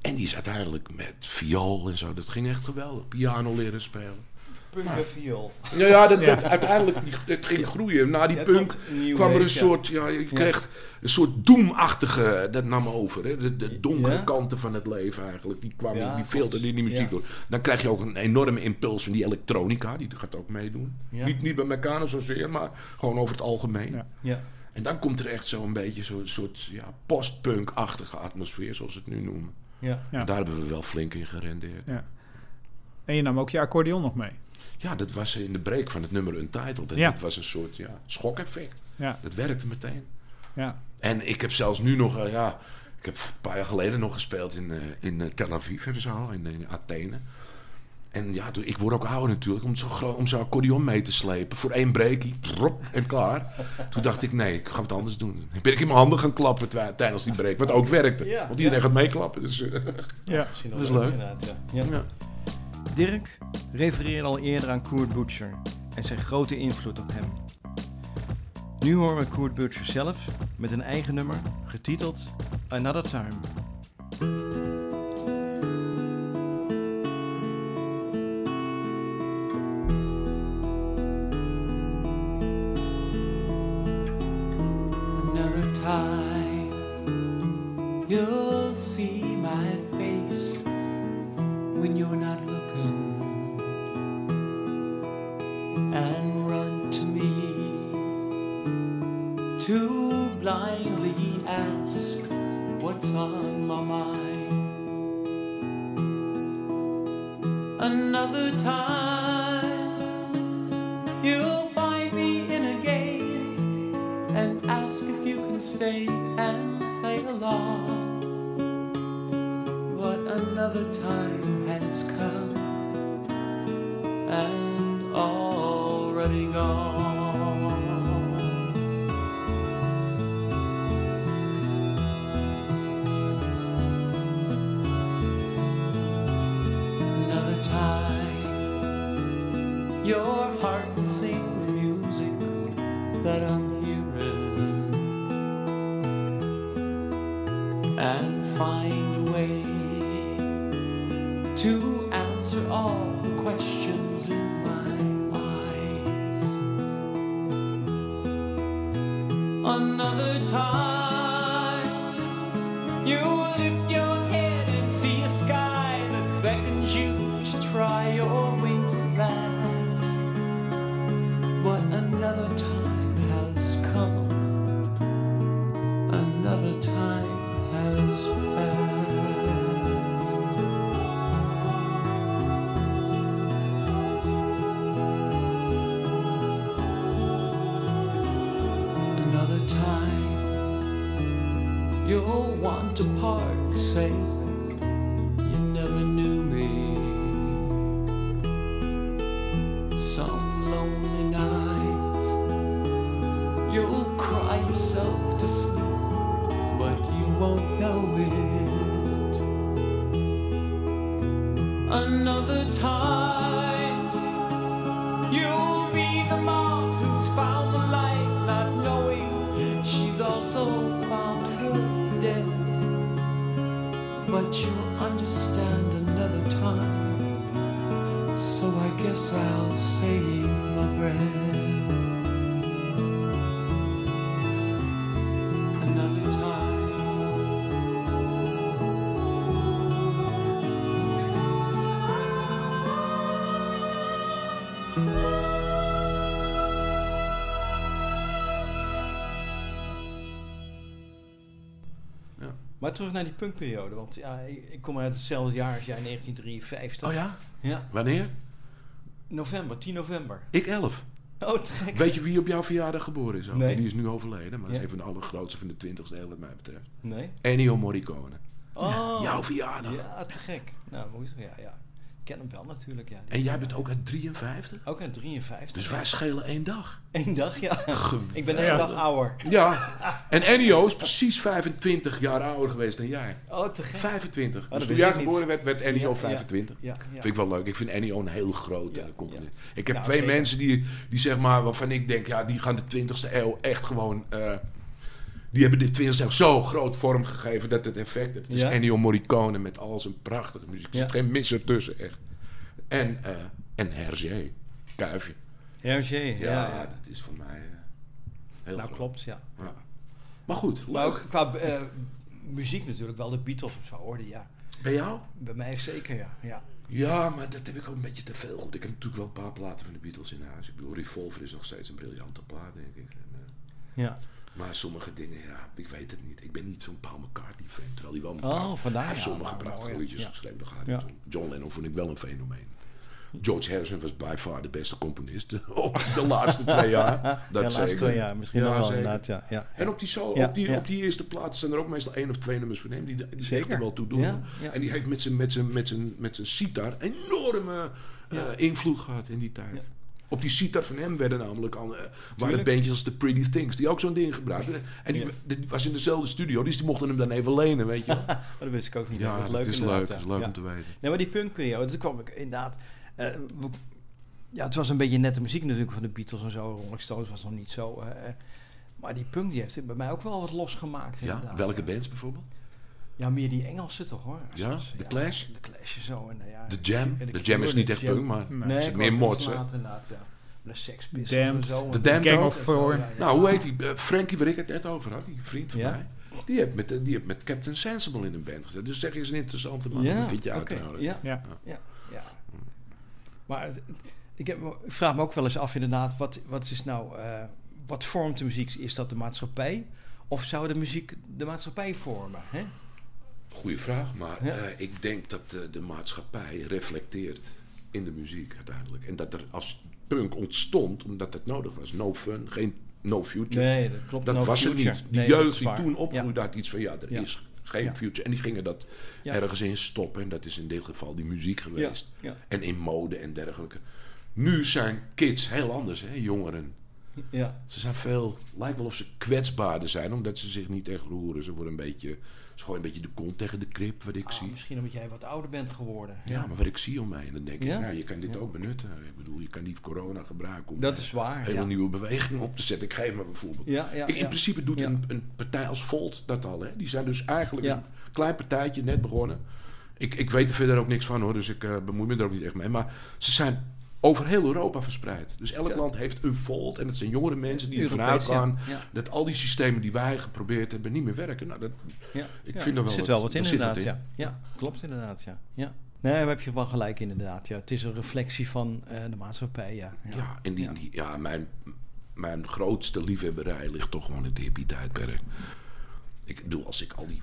En die is uiteindelijk met viool en zo. Dat ging echt geweldig. Piano leren spelen. Punk viool. Ja, ja, dat werd uiteindelijk het ging groeien. Na die Ja, punk kwam er een ja. soort, ja, je kreeg een soort doemachtige, dat nam over. Hè? De, de donkere Ja? kanten van het leven eigenlijk, die kwamen, Ja, die klopt. filterden in die muziek Ja. door. Dan krijg je ook een enorme impuls van die elektronica, die gaat ook meedoen. Ja. Niet, niet bij Meccano zozeer, maar gewoon over het algemeen. Ja. Ja. En dan komt er echt zo'n beetje zo'n soort ja, post-punk-achtige atmosfeer, zoals ze het nu noemen. Ja. Ja. En daar hebben we wel flink in gerendeerd. En je nam ook je accordeon nog mee. Ja, dat was in de break van het nummer Untitled. En Ja. dat was een soort ja, schokeffect. Ja, Dat werkte meteen. ja. En ik heb zelfs nu nog, eh, ja, ik heb een paar jaar geleden nog gespeeld in, eh, in eh, Tel Aviv en zo, in, in Athene. En ja, toen- ik word ook ouder natuurlijk, om zo'n om zo'n accordeon mee te slepen. Voor één breakie, drop, en klaar. Toen dacht ik, nee, ik ga het anders doen. Toen ben ik in mijn handen gaan klappen tijdens die break, wat ook werkte. Ja, Want iedereen ja. gaat meeklappen. Dus, ja. Misschien Dat is leuk. inderdaad, Ja. Dirk refereerde al eerder aan Kurt Butcher en zijn grote invloed op hem. Nu horen we Kurt Butcher zelf met een eigen nummer, getiteld Another Time. Another time you'll ask what's on my mind. Another time you'll find me in a game and ask if you can stay and play along. But another time has come will sing the music that I'm hearing and find a way to answer all the questions in my eyes. Another time, you lift Maar terug naar die punkperiode, want ja, ik, kom uit hetzelfde jaar als jij, 1953. Oh ja? Ja, Wanneer? november, 10 november. Ik elf. Oh, te gek. Weet je wie op jouw verjaardag geboren is? Nee. Die is nu overleden, maar dat Ja. is een van de allergrootste van de 20ste eeuw wat mij betreft. Nee? Ennio Morricone. Oh. Jouw verjaardag. Ja, te gek. Nou, moet ja, ja. Ken hem wel natuurlijk, ja. En jij bent ook uit 53? Ook aan 53. Dus wij schelen één dag. Eén dag, ja. Geweldig. Ik ben één dag ouder. Ja, en Ennio is precies 25 jaar ouder geweest dan jij. Oh, te gek. 25. dat dus toen jij niet. geboren werd, werd Ennio Ja, 25. Ja, ja. Vind ik wel leuk. Ik vind Ennio een heel grote Ja, componist. ja. Ik heb twee zeker. mensen die, die zeg maar, waarvan ik denk, ja, die gaan de 20e eeuw echt gewoon... eh, die hebben 20e eeuw zo groot vorm gegeven dat het effect heeft. Dus Ja. Ennio Morricone met al zijn prachtige muziek. Er zit geen misser tussen, echt. En, eh en Hergé, Kuifje. Hergé, ja. Dat is voor mij eh, heel Nou, groot. klopt, ja. Ja. Maar goed, Maar ook qua eh, muziek natuurlijk wel de Beatles of zo, hoorde ja. Bij jou? Bij mij zeker, ja. ja. Ja, maar dat heb ik ook een beetje te veel. Goed, ik heb natuurlijk wel een paar platen van de Beatles in huis. Ik bedoel, Revolver is nog steeds een briljante plaat, denk ik. En, ja. Maar sommige dingen, ja, ik weet het niet. Ik ben niet zo'n Paul McCartney-fan. Terwijl hij wel een Oh, vandaar, hij heeft ja, sommige maar prachtige liedjes geschreven. Daar gaat het om. John Lennon vond ik wel een fenomeen. George Harrison was by far de beste componist op de laatste twee jaar. Dat ja, laatste zeker. twee jaar. Misschien Ja, wel inderdaad, ja. ja. En op die, solo, Ja, op, die, op die eerste platen zijn er ook meestal één of twee nummers van hem die, Zeker. er wel toe doen. En die heeft met zijn, met zijn, met zijn, met zijn sitar enorme eh, invloed gehad in die tijd. Op die sitar van hem werden namelijk al, eh, waren bandjes als The Pretty Things, die ook zo'n ding gebruikten. En die, Ja. die was in dezelfde studio, dus die mochten hem dan even lenen, weet je. Maar dat wist ik ook niet. Ja, dat is dat leuk is leuk, dat is leuk Ja. om te weten. Nee, maar die punkperiode, toen kwam ik inderdaad... eh, ja, het was een beetje nette muziek natuurlijk van de Beatles en zo. Rolling Stones was nog niet zo. maar die punk die heeft bij mij ook wel wat losgemaakt. Ja, inderdaad, welke bands bijvoorbeeld? Ja, meer die Engelse toch hoor. Ja, Zoals, The Clash? De Clash en zo. En, eh, ja, The Jam? De Jam is niet de echt punk, maar Nee, Nee, is ik meer mods, later. De Sex Pistols Damned. en zo. De Damned Gang of Four. Nou, hoe heet die? Eh, Frankie, waar ik het net over had, die vriend van mij. Die heeft, met, eh, die heeft met Captain Sensible in een band gezet. Dus zeg eens een interessante man om Ja, een keertje uit oké, te houden. Ja, Ja. ja, ja. Maar het- ik, heb, ik vraag me ook wel eens af inderdaad, wat, wat is nou, eh, wat vormt de muziek? Is dat de maatschappij? Of zou de muziek de maatschappij vormen? Hè? Goeie vraag, maar Ja. eh, ik denk dat de maatschappij reflecteert in de muziek uiteindelijk. En dat er als punk ontstond, omdat het nodig was. No fun, geen no future. Nee, dat klopt. dat no was future. het niet. Nee, dat jeugd die toen opgroeide Ja. had iets van, ja, er Ja. is geen future. En die gingen dat ergens in stoppen. En dat is in dit geval die muziek geweest. En in mode en dergelijke. Nu zijn kids heel anders, hè, jongeren. Ja. Ze zijn veel, lijkt wel of ze kwetsbaarder zijn, omdat ze zich niet echt roeren. Ze worden een beetje, ze gooien een beetje de kont tegen de krip, wat ik Ah, zie. misschien omdat jij wat ouder bent geworden. Ja, maar wat ik zie om mij, en dan denk ik, nou, je kan dit Ja. ook benutten. Ik bedoel, je kan die corona gebruiken om Dat eh, is waar, een hele ja. nieuwe beweging op te zetten. Ik geef maar bijvoorbeeld. Ik- in principe doet een, een partij als Volt dat al. Hè? Die zijn dus eigenlijk een klein partijtje, net begonnen. Ik, ik weet er verder ook niks van hoor, dus ik eh, bemoei me er ook niet echt mee. Maar ze zijn over heel Europa verspreid. Dus elk Ja. land heeft een Volt. En het zijn jongere mensen die ervan uitgaan Ja. dat al die systemen die wij geprobeerd hebben niet meer werken. Nou, dat, Ja. ik Ja, vind er wel zit wat, wel wat in er inderdaad, in. ja. Ja, klopt inderdaad, ja. ja. Nee, daar heb je wel gelijk inderdaad, ja. Het is een reflectie van eh, de maatschappij, ja. Ja, en die, Ja. die- ja, mijn, mijn grootste liefhebberij ligt toch gewoon in het hippie-tijdperk. Ik bedoel, als ik al die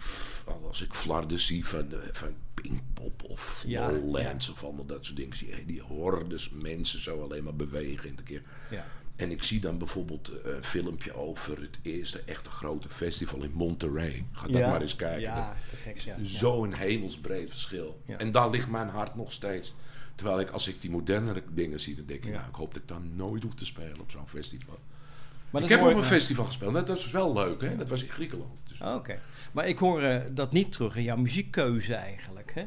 als ik flarden zie van, de- van Pinkpop of Ja, Lowlands of allemaal dat soort dingen, zie je die hordes mensen zo alleen maar bewegen in de keer. ja. En ik zie dan bijvoorbeeld eh, een filmpje over het eerste echte grote festival in Monterey. Ga dat maar eens kijken. Ja, te gek, ja. Zo'n hemelsbreed verschil. En daar ligt mijn hart nog steeds. Terwijl ik, als ik die modernere dingen zie, dan denk ik, nou, ik hoop dat ik dan nooit hoef te spelen op zo'n festival. Maar ik heb op een festival gespeeld. Dat, dat is wel leuk, hè? Dat was in Griekenland. Oké. Maar ik hoor eh, dat niet terug in jouw muziekkeuze eigenlijk, hè?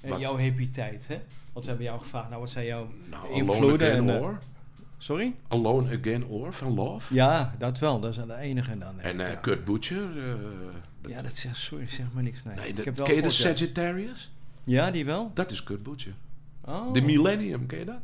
En jouw hippie tijd, hè? Want we hebben jou gevraagd, nou, wat zijn jouw nou, Alone invloeden? Again en, eh, Or. sorry? Alone Again Or van Love. Ja, dat wel. Dat is de enige dan. En ja. Kurt Butcher. dat- Ja, dat zegt, sorry, zeg maar niks. Nee, nee, ik dat, heb wel ken je de. Sagittarius? Ja, die wel? Dat is Kurt Butcher. Oh. De Millennium, ken je dat?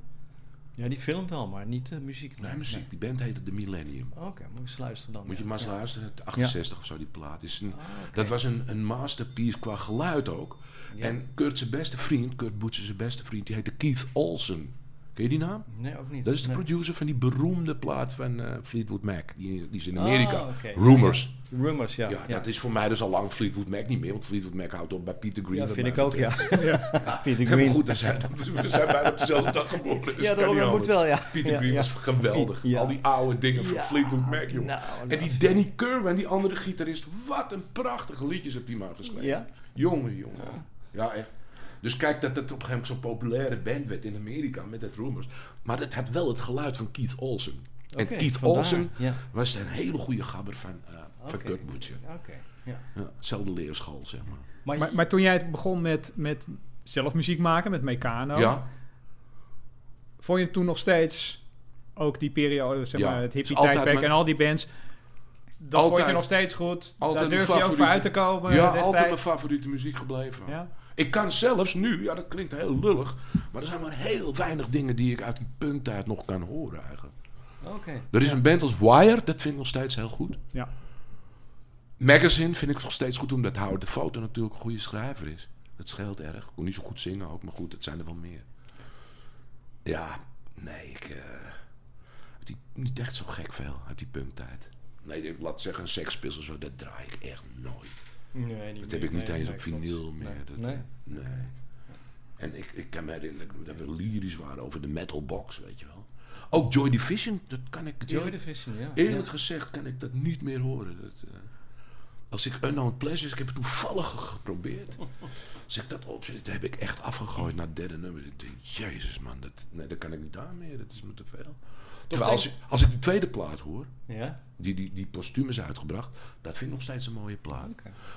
Ja, die film wel, maar niet de muziek. Nee, muziek. Die band heette The Millennium. Oké, moet je eens luisteren dan. Moet je ja. maar eens luisteren. Het 68 of zo, die plaat. Is een, Ah. Dat was een, een masterpiece qua geluid ook. Ja. En Kurt zijn beste vriend, Kurt Butcher zijn beste vriend, die heette Keith Olsen. Ken je die naam? Nee, ook niet. Dat is de Nee. producer van die beroemde plaat van eh, Fleetwood Mac. Die, die is in Amerika. Ah. Rumors. Rumors, ja. Ja, dat is voor mij dus al lang Fleetwood Mac niet meer. Want Fleetwood Mac houdt op bij Peter Green. Ja, wat vind ik ook, ja. Peter Ja, maar Green. goed, we zijn, we zijn bijna op dezelfde dag geboren. dus Ja, dat moet wel, ja. Peter Ja, Green ja. was geweldig. Ja. Al die oude dingen van Ja, Fleetwood Mac, joh. nou, en die nou. Danny Kerwin, die andere gitarist. Wat een prachtige liedjes heb die man geschreven. Ja? Jongen, jongen. Ja, echt. Dus kijk dat het op een gegeven moment zo'n populaire band werd in Amerika met dat Rumors. Maar dat had wel het geluid van Keith Olsen. En Keith vandaar, Olsen ja. was een hele goede gabber van, eh van Oké. Kurt Butcher. Oké, ja. Ja, zelfde leerschool, zeg maar. Maar, Maar, maar toen jij begon met, met zelf muziek maken, met Meccano, Ja, vond je het toen nog steeds ook die periode, zeg Ja, maar, het altijd hippie-tijdperk mijn- en al die bands, dat vond je Altijd- nog steeds goed? altijd Daar durf je ook voor uit te komen ja altijd mijn favoriete muziek gebleven. Ja? Ik kan zelfs nu, ja dat klinkt heel lullig, maar er zijn maar heel weinig dingen die ik uit die punktijd nog kan horen eigenlijk. Oké. Er is een band als Wire, dat vind ik nog steeds heel goed. Ja. Magazine vind ik nog steeds goed, omdat Howard de Foto natuurlijk een goede schrijver is. Dat scheelt erg. Ik kon niet zo goed zingen ook, maar goed, het zijn er wel meer. Ja, nee, ik... eh, die, niet echt zo gek veel uit die punktijd. Nee, ik laat zeggen, een zo, dat draai ik echt nooit. Nee, niet Dat heb meer. ik niet eens op vinyl meer. Dat, Nee. nee. En ik, ik kan me herinneren dat we lyrisch waren over de metal box, weet je wel. Ook Joy Division, dat kan ik... Joy eerlijk- Division, ja. Eerlijk Ja. gezegd kan ik dat niet meer horen. Dat, eh, als ik Unknown Pleasures, ik heb het toevallig geprobeerd. Als ik dat opzet, dat heb ik echt afgegooid naar het derde nummer. Ik denk, jezus man, dat, nee, dat kan ik niet aan meer. Dat is me te veel. Terwijl als ik, als ik de tweede plaat hoor, Ja? die, die, die postuum is uitgebracht, dat vind ik nog steeds een mooie plaat.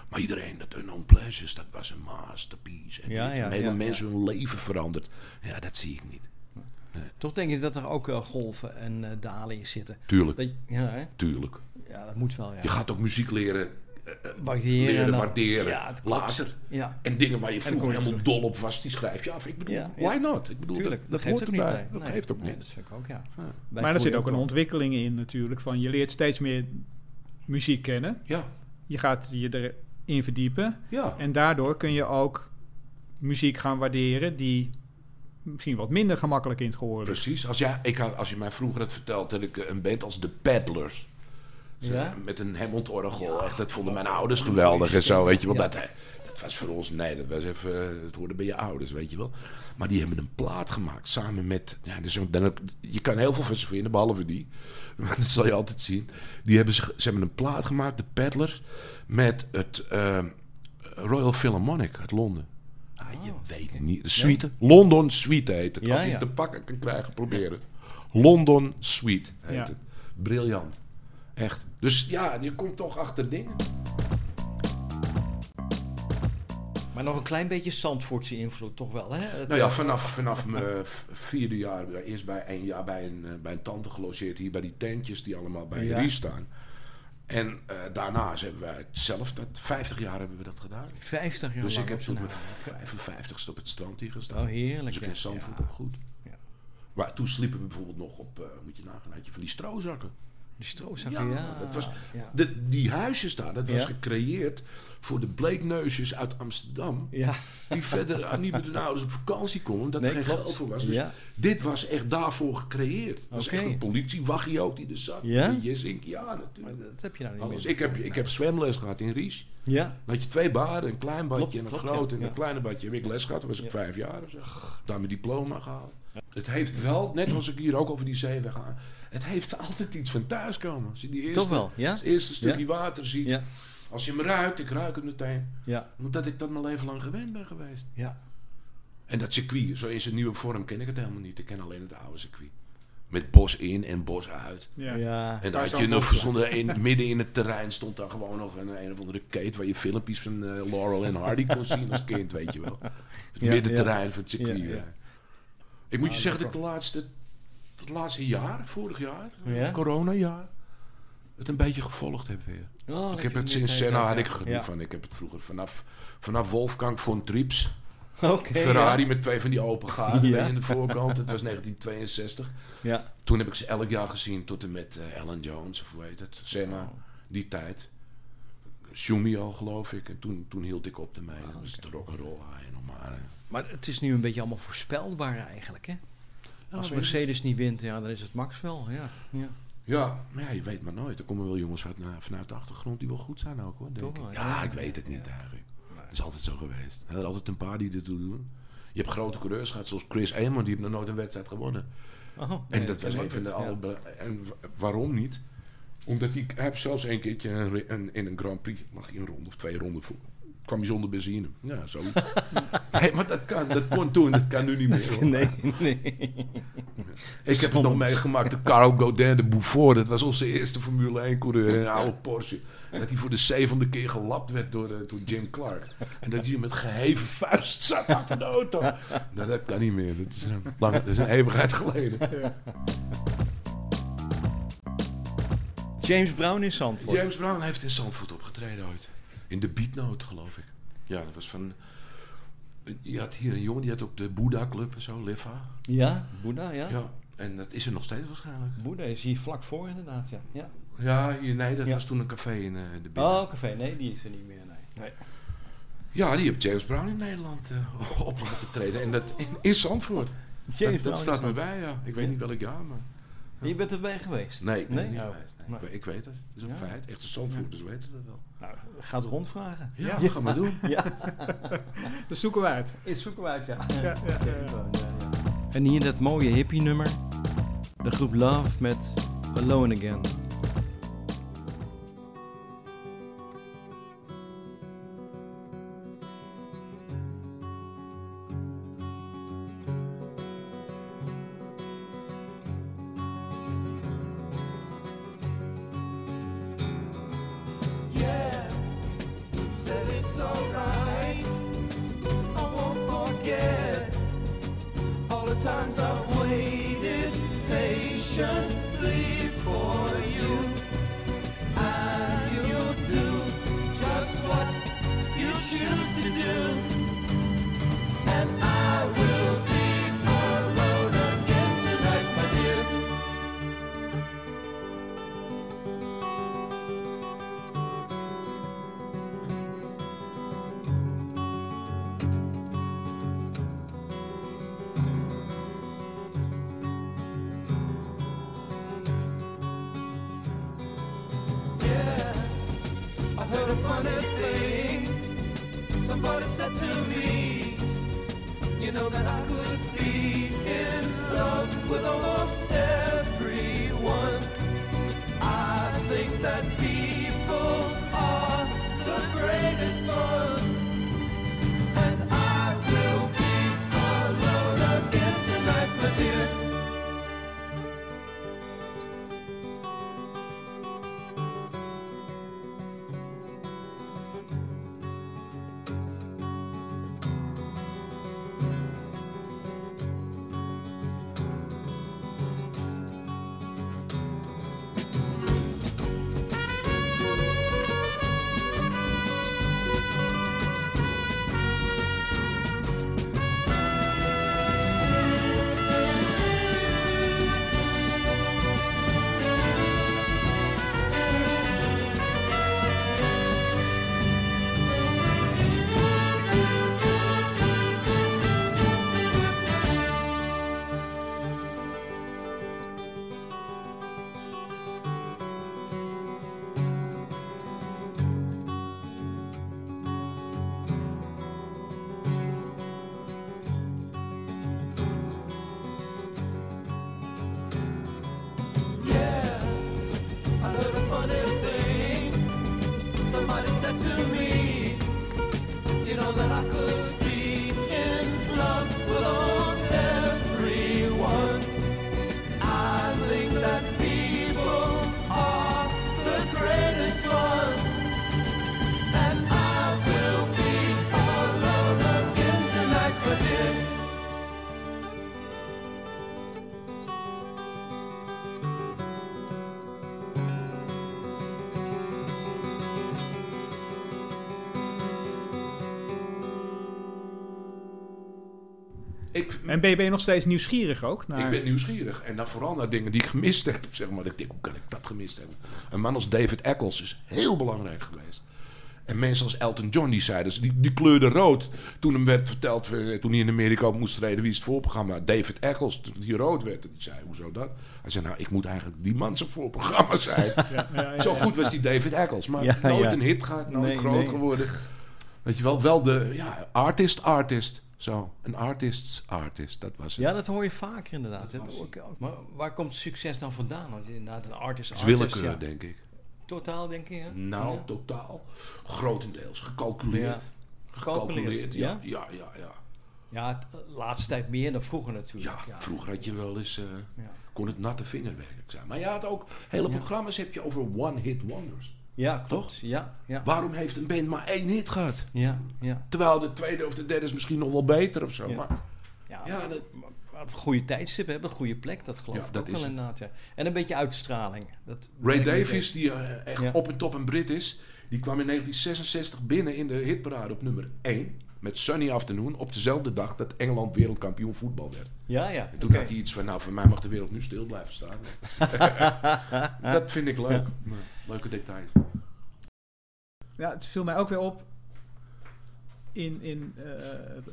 Maar iedereen, dat Unknown Pleasures, dat was een masterpiece. En Ja, die- ja, hele mensen hun leven veranderd. Ja, dat zie ik niet. Toch denk je dat er ook eh, golven en eh, dalen in zitten. Tuurlijk, Dat, ja, hè? tuurlijk. ja, dat moet wel, ja. Je gaat ook muziek leren, Waarderen leren waarderen Ja, later. Ja, En dingen waar je vroeger helemaal dol op was, die schrijf je af. Ik bedoel, Ja, ja. why not? Ik bedoel, tuurlijk. dat, geeft hoort ook niet. nee. Dat geeft ook nee, niet. dat vind ik ook, ja. Maar er zit ook een ontwikkeling in natuurlijk, van je leert steeds meer muziek kennen. Ja, Je gaat je erin verdiepen. ja. En daardoor kun je ook muziek gaan waarderen die misschien wat minder gemakkelijk in het gehoor. Precies. Als, jij, ik, had- als je mij vroeger had verteld dat ik eh, een band als The Paddlers... Ja? Met een Hammond-orgel. echt, dat vonden mijn ouders geweldig en zo, weet je wel. Dat, eh, dat was voor ons, nee, dat was even, eh, het hoorde bij je ouders, weet je wel. Maar die hebben een plaat gemaakt samen met, ja, dus dan je kan heel veel van ze vinden, behalve die. Maar dat zal je altijd zien. Die hebben ze, hebben een plaat gemaakt, de Paddlers, met het eh, Royal Philharmonic uit Londen. Ah, je weet het niet. De suite. London Suite heet het. Ja, Als je ja. het te pakken kan krijgen, proberen. London Suite heet het. Briljant. Echt. Dus ja, je komt toch achter dingen. Maar nog een klein beetje Zandvoortse invloed toch wel, hè? Het, Nou ja, eh, vanaf, vanaf mijn vierde jaar, eerst bij een jaar bij een, eh, bij een tante gelogeerd, hier bij die tentjes die allemaal bij Ja. Ries staan. En eh daarnaast hebben wij zelf dat, 50 jaar hebben we dat gedaan. 50 jaar Dus lang ik heb tot zijn mijn naam. 55ste op het strand hier gestaan. Oh, heerlijk. dus ik ken Zandvoort Ja. ook goed. Ja. Maar toen sliepen we bijvoorbeeld nog op, eh, moet je nagaan, had je van die strozakken. Die Ja, ja. dat was- ja. De, die huisjes daar, dat was Ja. gecreëerd voor de bleekneusjes uit Amsterdam. Ja. Die verder aan niet met hun ouders op vakantie konden, dat Nee, er geen klopt. geld voor was. Dus Ja. dit was echt daarvoor gecreëerd. Het was echt een politiewachtie ook die er zat. Ja? En Jessink, ja Maar natuurlijk. dat heb je nou niet Alles. meer. Ik heb, ik heb zwemles gehad in Ries. Ja. Dan had je twee baden, een klein badje Klopt, en een klopt, groot. ja. En Ja. een kleine badje heb ik les gehad, toen was ik Ja. vijf jaar of zo. Daar mijn diploma gehaald. Het heeft wel, net als ik hier ook over die zeeweg ga, het heeft altijd iets van thuiskomen. Als je die eerste, Toch wel, ja? het eerste stukje water ziet. Ja. Als je hem ruikt, ik ruik hem meteen. Ja. Omdat ik dat mijn leven lang gewend ben geweest. Ja. En dat circuit, zo in zijn nieuwe vorm, ken ik het helemaal niet. Ik ken alleen het oude circuit. Met bos in en bos uit. Ja. Ja. En dan Daar had is je nog, er in, midden in het terrein stond daar gewoon nog een, een of andere kate waar je filmpjes van eh, Laurel en Hardy kon zien als kind, weet je wel. Het Ja, middenterrein van het circuit. Ja, ja. ja. Ik moet je zeggen dat ik de laatste, het laatste jaar, vorig jaar, Ja? coronajaar, het een beetje gevolgd heb weer. Oh, ik heb het sinds Senna had ik genoeg Ja. van. Ik heb het vroeger vanaf, vanaf Wolfgang von Trips. Oké. Ferrari met twee van die open gaten Ja. in de voorkant. Het was 1962. Ja. Toen heb ik ze elk jaar gezien tot en met eh, Alan Jones of hoe heet het, Senna, Oh. die tijd. Schumi al geloof ik. En toen, toen hield ik op ermee. Oh, was de rock'n'roll haaien nog maar. eh. Maar het is nu een beetje allemaal voorspelbaar eigenlijk, hè? Als weet je. Mercedes niet wint, ja, dan is het Max wel. Ja. ja. Ja, maar ja, je weet maar nooit. Er komen wel jongens vanuit, eh, vanuit de achtergrond die wel goed zijn ook hoor. Denk Toch ik. ja. Ja, ik weet het niet eigenlijk. Het is altijd zo geweest. Er zijn altijd een paar die ertoe doen. Je hebt grote coureurs gehad zoals Chris Amon, die heeft nog nooit een wedstrijd gewonnen. Oh, En nee, dat was ik van de alle... En wa- waarom niet? Omdat hij... Hij heeft zelfs een keertje een, in een Grand Prix... mag hij een ronde of twee ronden voor, kwam je zonder benzine. Ja, zo. nee, maar dat, kan, dat kon toen, dat kan nu niet meer. hoor. Nee, nee. Ik heb het nog meegemaakt, de Carl Godin de Beaufort. Dat was onze eerste Formule 1 coureur in een oude Porsche. Dat hij voor de zevende keer gelapt werd door, eh, door Jim Clark. En dat hij met geheven vuist zat achter de auto. Nou, dat kan niet meer. Dat is een, lang, dat is een eeuwigheid geleden. James Brown in Zandvoort. James Brown heeft in Zandvoort opgetreden ooit. In de Beatnote, geloof ik. Ja, dat was van... Je had hier een jongen, die had ook de Boeddha Club en zo, Liva. Ja, Boeddha, ja. Ja, en dat is er nog steeds waarschijnlijk. Boeddha is hier vlak voor inderdaad, ja. ja. Ja, hier, nee, dat Ja. was toen een café in eh, de Beatnote. Oh, café. Nee, die is er niet meer. Nee. nee. Ja, die heeft James Brown in Nederland eh, op laten treden. En dat in, in Zandvoort. James dat, Brown dat staat me bij, ja. Ik weet niet welk jaar, maar... Je bent erbij geweest? Nee, ik ben er nee? niet Oh. geweest. Nee. Ik, ik weet het. Het is een Ja? feit. Echte Zandvoorters weten dat wel. nou, ga het rondvragen. Ja, dat gaan we doen. Ja, Dat zoeken we uit. is zoeken we uit, ja. Ja, ja, ja, ja. En hier dat mooie hippie nummer. De groep Love met Alone Again. En ben je, ben je nog steeds nieuwsgierig ook? Naar... ik ben nieuwsgierig. En dan vooral naar dingen die ik gemist heb. Zeg maar. Ik denk, hoe kan ik dat gemist hebben? Een man als David Eccles is heel belangrijk geweest. En mensen als Elton John, die zeiden, ze, die, die kleurde rood. Toen hem werd verteld, eh, toen hij in Amerika op moest treden, wie is het voorprogramma? David Eccles, die rood werd. En die zei, hoezo dat? Hij zei, nou, ik moet eigenlijk die man zijn voorprogramma zijn. Ja, ja, ja, Zo ja. goed was die David Eccles. Maar Ja, nooit ja. een hit gehad, nooit Nee, groot nee. geworden. Weet je wel, wel de ja, artist, artist. Zo, een artist's artist, dat was het. Ja, dat hoor je vaker inderdaad. hè. Maar waar komt succes dan vandaan? Want je inderdaad een artist, artist, willekeur, ja. denk ik. Totaal denk je, hè? Nou, Ja. totaal. Grotendeels, gecalculeerd. gecalculeerd. Ja, Ja? ja, ja. ja. Ja, de laatste tijd meer dan vroeger natuurlijk. Ja, vroeger had je wel eens, eh, Ja. kon het natte vingerwerk zijn. Maar je had ook, hele programma's heb je over one-hit wonders. Ja, klopt. Toch? Ja, ja. Waarom heeft een band maar één hit gehad? Ja, ja. Terwijl de tweede of de derde is misschien nog wel beter of zo. Ja. Maar Ja, Ja, maar- dat- maar- maar op een goede tijdstip hebben, een goede plek, dat geloof Ja, ik dat ook wel inderdaad. Ja. En een beetje uitstraling. Dat Ray Davies, die eh, echt Ja. op en top een Brit is, die kwam in 1966 binnen in de hitparade op nummer 1 met Sunny Afternoon op dezelfde dag dat Engeland wereldkampioen voetbal werd. Ja, ja. En toen had hij iets van, nou voor mij mag de wereld nu stil blijven staan. dat vind ik leuk. Ja. Ja, Leuke details. Ja, het viel mij ook weer op in, in, eh,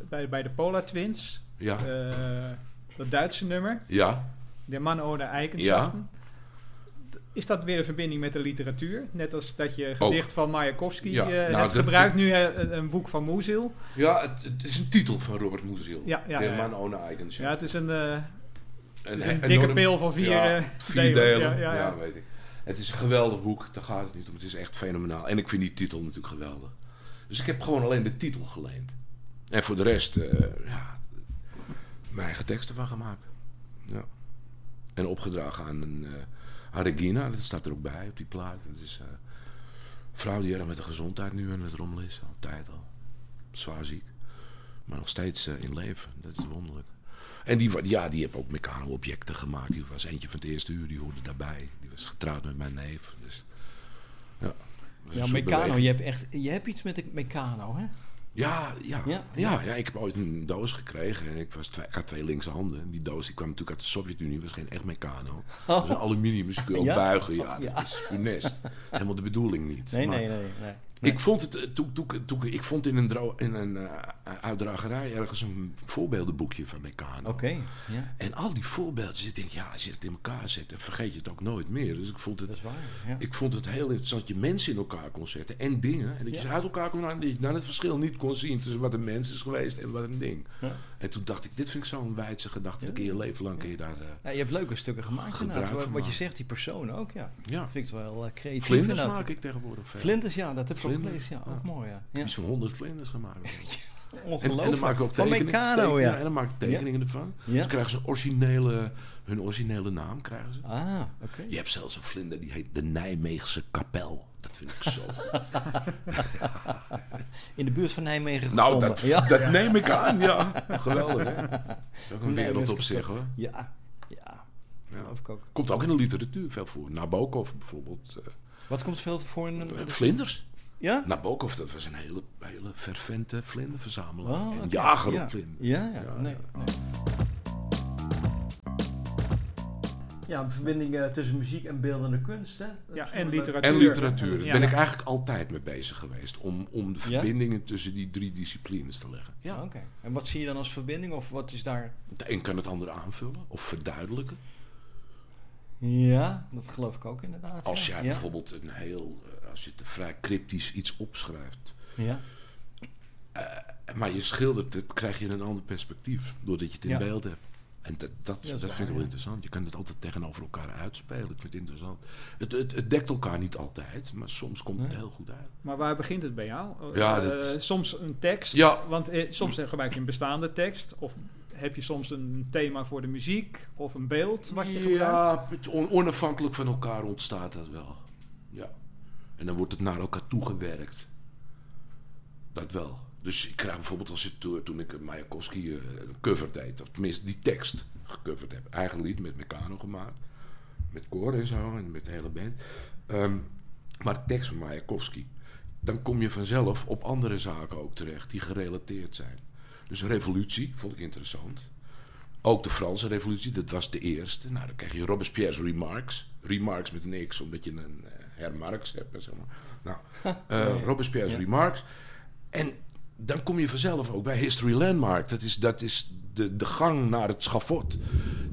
bij, bij de Polar Twins. Ja, eh, dat Duitse nummer, ja, De Man ohne Eigenschaften. Is dat weer een verbinding met de literatuur? Net als dat je gedicht van Mayakovsky Ja, eh, nou, hebt gebruikt, nu een, een boek van Moesil. ja het, het is een titel van Robert Musil. Ja, ja, De ja, ja. man ohne. Ja, het is een, Een, een dikke pil van vier, ja, vier delen. delen. Ja, Ja, ja, ja. weet ik. Het is een geweldig boek, daar gaat het niet om. Het is echt fenomenaal. En ik vind die titel natuurlijk geweldig. Dus ik heb gewoon alleen de titel geleend. En voor de rest, eh, ja, mijn eigen teksten van gemaakt. Ja. En opgedragen aan, een, eh, aan dat staat er ook bij op die plaat. Het is eh, vrouw die erg met de gezondheid nu aan het rommelen is, al tijd al. Zwaar ziek. Maar nog steeds in leven, dat is wonderlijk. En die, ja, die heeft ook mecano-objecten gemaakt. Die was eentje van het eerste uur, die hoorde daarbij. Die was getrouwd met mijn neef. Dus, ja, Ja, je hebt echt, je hebt iets met de Meccano, hè? Ja, ja, Ja. ja. Ja, ik heb ooit een doos gekregen en ik, was twee, ik had twee linkse handen. En die doos die kwam natuurlijk uit de Sovjet-Unie, was geen echt Meccano. Dat was een aluminium, dus je kun je ook Ja? buigen. Ja, dat Ja. is funest. Helemaal de bedoeling niet. Nee, Maar nee, nee. nee. Ik vond het, eh, toen, ik vond in een, dro- in een eh, uitdragerij ergens een voorbeeldenboekje van Meccano. Oké, ja, En al die voorbeeldjes, ik denk, ja, als je het in elkaar zet, dan vergeet je het ook nooit meer. Dus ik vond het, dat is waar. Ja. ik vond het heel interessant dat je mensen in elkaar kon zetten en dingen. En dat je Ja. ze uit elkaar kon halen en dat je dan het verschil niet kon zien tussen wat een mens is geweest en wat een ding. Ja. En toen dacht ik, dit vind ik zo'n wijdse gedachte. Dat kun je leven lang kun je daar... eh, Ja, je hebt leuke stukken gemaakt inderdaad. Wat, je zegt, die persoon ook, ja. ja, Vind ik wel eh, creatief vlinders inderdaad. maak ik tegenwoordig veel. Vlinders, ja, dat heb ik ook gelezen. Ja, ja. ook mooi, ja. ja. Iets van honderd vlinders gemaakt. En, en Ongelooflijk. dan maak ik ook tekeningen. Meccano, tekeningen, ja. En dan maak ik tekeningen ervan. Ja. Dus krijgen ze originele, hun originele naam. Krijgen ze. Ah, oké. Je hebt zelfs een vlinder die heet de Nijmeegse kapel. Dat vind ik zo. In de buurt van Nijmegen nou, gevonden. dat, ja. dat neem ik aan, ja. Geweldig, hè? Dat is ook een wereld op zich, hoor. Ja, ja, ook. Komt ook in de literatuur veel voor. Nabokov bijvoorbeeld. eh, Wat komt veel voor in... eh, vlinders. Ja? Nabokov, dat was een hele, hele fervente vlinderverzamelaar. Oh, en oké. jager ja. op vlinders. Ja, ja, Ja, nee. nee. Ja, een verbinding eh, tussen muziek en beeldende kunst, hè? Ja, en eh, literatuur. En literatuur. Daar Ja. ben ik eigenlijk altijd mee bezig geweest. Om, om de Ja? verbindingen tussen die drie disciplines te leggen. Ja. Ja, oké. En wat zie je dan als verbinding? Of wat is daar... Het een kan het ander aanvullen of verduidelijken. Ja, dat geloof ik ook inderdaad. Als ja. jij ja. bijvoorbeeld een heel, eh, als je te vrij cryptisch iets opschrijft, Ja, maar je schildert het, krijg je een ander perspectief. Doordat je het in Ja. beeld hebt. En dat, dat, Ja, dat is dat waar, vind ik wel interessant. Je kan het altijd tegenover elkaar uitspelen. Ik vind het interessant. Het, het, het dekt elkaar niet altijd, maar soms komt het heel goed uit. Maar waar begint het bij jou? Ja, Eh, dat- soms een tekst, Ja. want eh, soms gebruik je een bestaande tekst. Of heb je soms een thema voor de muziek of een beeld wat je gebruikt? Ja, on- onafhankelijk van elkaar ontstaat dat wel. Ja. En dan wordt het naar elkaar toegewerkt. Dat wel. Dus ik krijg bijvoorbeeld als je to- toen ik Mayakovsky eh, een cover deed, of tenminste die tekst gecoverd heb. Eigen lied met Meccano gemaakt. Met koor en zo en met de hele band. Ehm, maar de tekst van Mayakovsky. Dan kom je vanzelf op andere zaken ook terecht die gerelateerd zijn. Dus revolutie vond ik interessant. Ook de Franse revolutie, dat was de eerste. Nou, dan krijg je Robespierre's Remarks. Remarks met X, omdat je een eh Herr Marx hebt. Zeg maar. Nou, eh, Robespierre's Ja. Remarks. En dan kom je vanzelf ook bij History Landmark. Dat is, dat is de, de gang naar het schafot.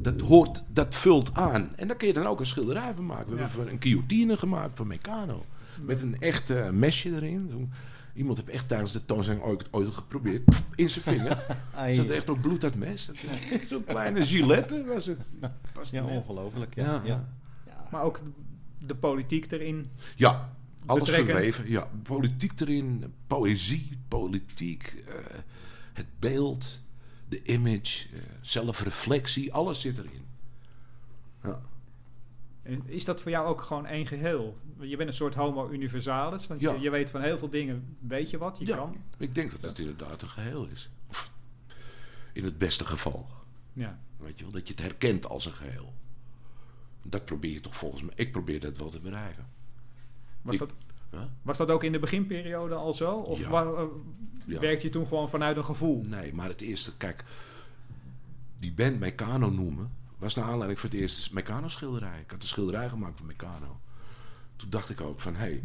Dat, hoort, dat vult aan. En daar kun je dan ook een schilderij van maken. We Ja. hebben een guillotine gemaakt van Meccano. Met een echt eh, mesje erin. Iemand heeft echt tijdens de toonstelling ooit, ooit geprobeerd. Pff, in zijn vinger. Er zat echt ook bloed uit mes. Dat is Zo'n kleine gilette was het. Past ja ongelooflijk. Ja, Ja, ja. ja. ja. Maar ook de politiek erin. Ja, Alles betrekkend. verweven, ja. Politiek erin, poëzie, politiek, eh, het beeld, de image, eh, zelfreflectie, alles zit erin. Ja. En Is dat voor jou ook gewoon één geheel? Je bent een soort homo universalis, want Ja. je, je weet van heel veel dingen, weet je wat, je Ja. kan. Ik denk dat het inderdaad een geheel is. In het beste geval. Ja. Weet je wel, dat je het herkent als een geheel. Dat probeer je toch volgens mij. Ik probeer dat wel te bereiken. Was, Ik- dat, Ja? was dat ook in de beginperiode al zo? Of Ja. wa- eh, Ja. werkte je toen gewoon vanuit een gevoel? Nee, maar het eerste, kijk, die band Meccano noemen, was naar aanleiding voor het eerste Meccano schilderij. Ik had een schilderij gemaakt van Meccano. Toen dacht ik ook van, hé,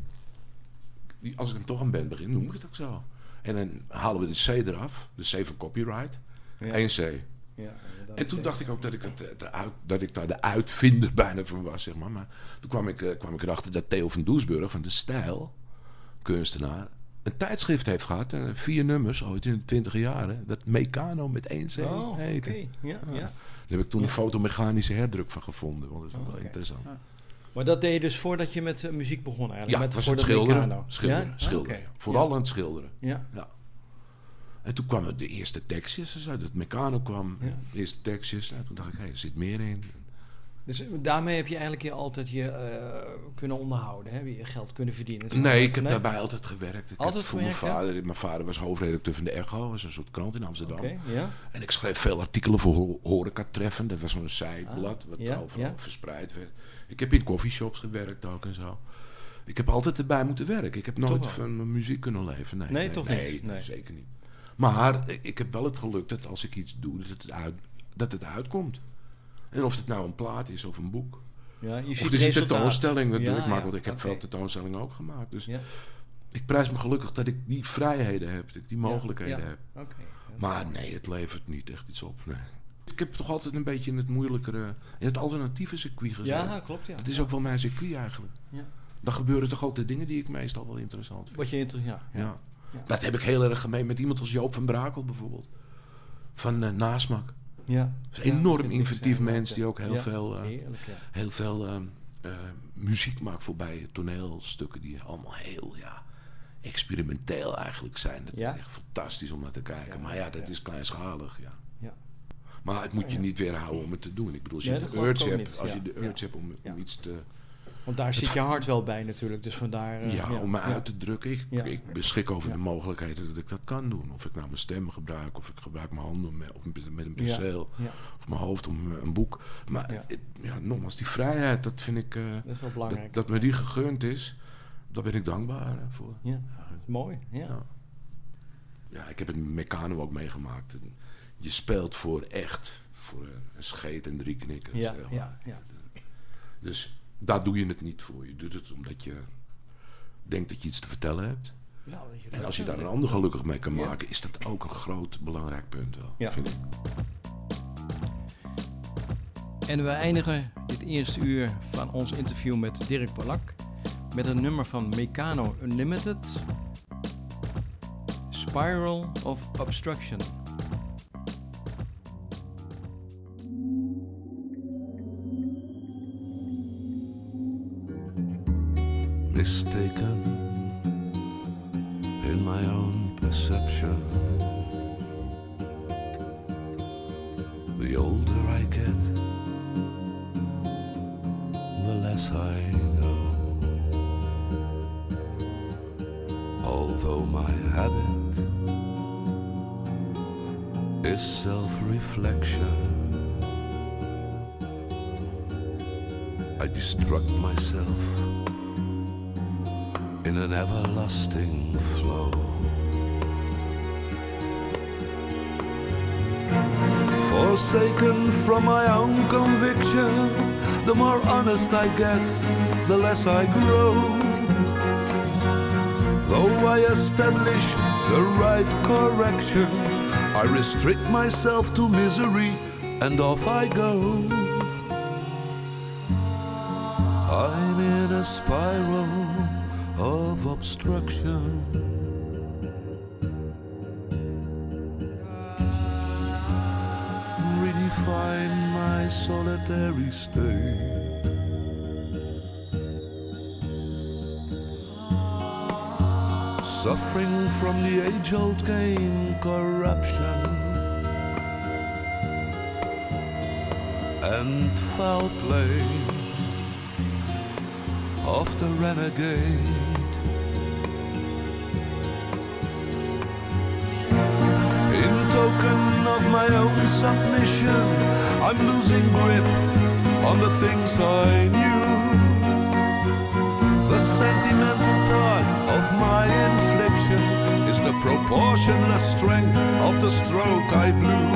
hey, als ik dan toch een band begin, noem ik het ook zo. En dan halen we de C eraf, de C van copyright, Ja. één C. Ja. En toen dacht ik ook dat ik, het, eh, de uit, dat ik daar de uitvinder bijna van was, zeg maar. Maar toen kwam ik, eh, kwam ik erachter dat Theo van Doesburg van de Stijl, kunstenaar, een tijdschrift heeft gehad. eh, vier nummers, ooit in de twintige jaren. Dat Meccano met één C Oh, heette. Ja, ja. Daar heb ik toen een fotomechanische herdruk van gevonden. Want dat is Oh, wel oké. interessant. Maar dat deed je dus voordat je met muziek begon eigenlijk? Ja, met, was voor het schilderen. Schilderen, Ja? schilderen. Oké. Vooral aan het schilderen. Ja. En toen kwamen de eerste tekstjes. en zo. Dat Meccano kwam, Ja. de eerste tekstjes. Nou, toen dacht ik, hé, er zit meer in. Dus eh, daarmee heb je eigenlijk je altijd je eh, kunnen onderhouden, hè? je geld kunnen verdienen. Nee, ik heb daarbij altijd gewerkt. Ik Altijd voor mijn ja? vader. Mijn vader was hoofdredacteur van de Echo, dat is een soort krant in Amsterdam. Ja. En ik schreef veel artikelen voor ho Horeca Treffen. Dat was zo'n zijblad wat Ah, ja, overal verspreid werd. Ik heb in coffeeshops gewerkt ook en zo. Ik heb altijd erbij moeten werken. Ik heb nooit van mijn muziek kunnen leven. Nee, Nee, toch niet? Nee. zeker niet. Maar ik- ik heb wel het geluk dat als ik iets doe, dat het, uit, dat het uitkomt. En of het nou een plaat is of een boek. Ja, je Of het is een tentoonstelling Ja, maken, ja, want ik heb oké. veel tentoonstellingen ook gemaakt. Dus ik prijs me gelukkig dat ik die vrijheden heb, dat ik die mogelijkheden ja. heb. Maar nee, het levert niet echt iets op. Nee. Ik heb toch altijd een beetje in het moeilijkere, in het alternatieve circuit gezeten. Ja, klopt. Ja. Dat is ook wel mijn circuit eigenlijk. Ja. Dan gebeuren toch ook de dingen die ik meestal wel interessant vind. Wat je inter... Ja, Ja. Dat heb ik heel erg gemeen met iemand als Joop van Brakel bijvoorbeeld. Van eh, Nasmak. ja. Dat is een enorm inventief mens die ook heel veel, eh, Heerlijk, heel veel eh, eh, muziek maakt voorbij toneelstukken die allemaal heel ja, experimenteel eigenlijk zijn. Dat Ja. is echt fantastisch om naar te kijken. Maar ja, dat is kleinschalig. Ja. Ja. Maar het moet je niet weerhouden om het te doen. Ik bedoel, als je de urge hebt, als je de urge hebt om, om iets te, Want daar zit je hart wel bij natuurlijk. Dus vandaar... eh, ja, ja, om me uit te drukken. Ik, Ja. ik beschik over de mogelijkheden dat ik dat kan doen. Of ik nou mijn stem gebruik, of ik gebruik mijn handen met, of met met een Ja, of mijn hoofd om eh, een boek. Maar Ja. het- het- ja, nogmaals, die vrijheid, dat vind ik, eh, dat is wel belangrijk. dat me die gegund is, daar ben ik dankbaar voor. Ja, mooi. Ja. Ja. Ik heb het Meccano ook meegemaakt. Je speelt voor echt, voor een scheet en drie knikken. Ja, ja, ja. Dus daar doe je het niet voor. Je doet het omdat je denkt dat je iets te vertellen hebt. Ja, En als je daar een ander gelukkig mee kan Ja. maken, is dat ook een groot belangrijk punt wel. Ja. Vind ik. En we eindigen dit eerste uur van ons interview met Dirk Polak met een nummer van Meccano Unlimited, Spiral of Obstruction. Mistaken in my own perception. The older I get, the less I know. Although my habit is self reflection, I destruct myself in an everlasting flow. Forsaken from my own conviction, the more honest I get, the less I grow. Though I establish the right correction, I restrict myself to misery and off I go. Of obstruction. Redefine my solitary state. suffering from the age old game corruption and foul play of the renegade. Token of my own submission, I'm losing grip on the things I knew. The sentimental part of my infliction is the proportionless strength of the stroke I blew.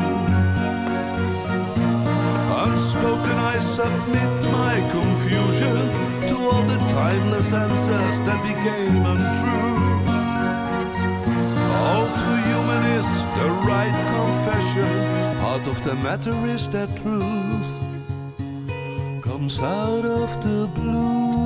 Unspoken, I submit my confusion to all the timeless answers that became untrue. The right confession. Out of the matter is that truth comes out of the blue.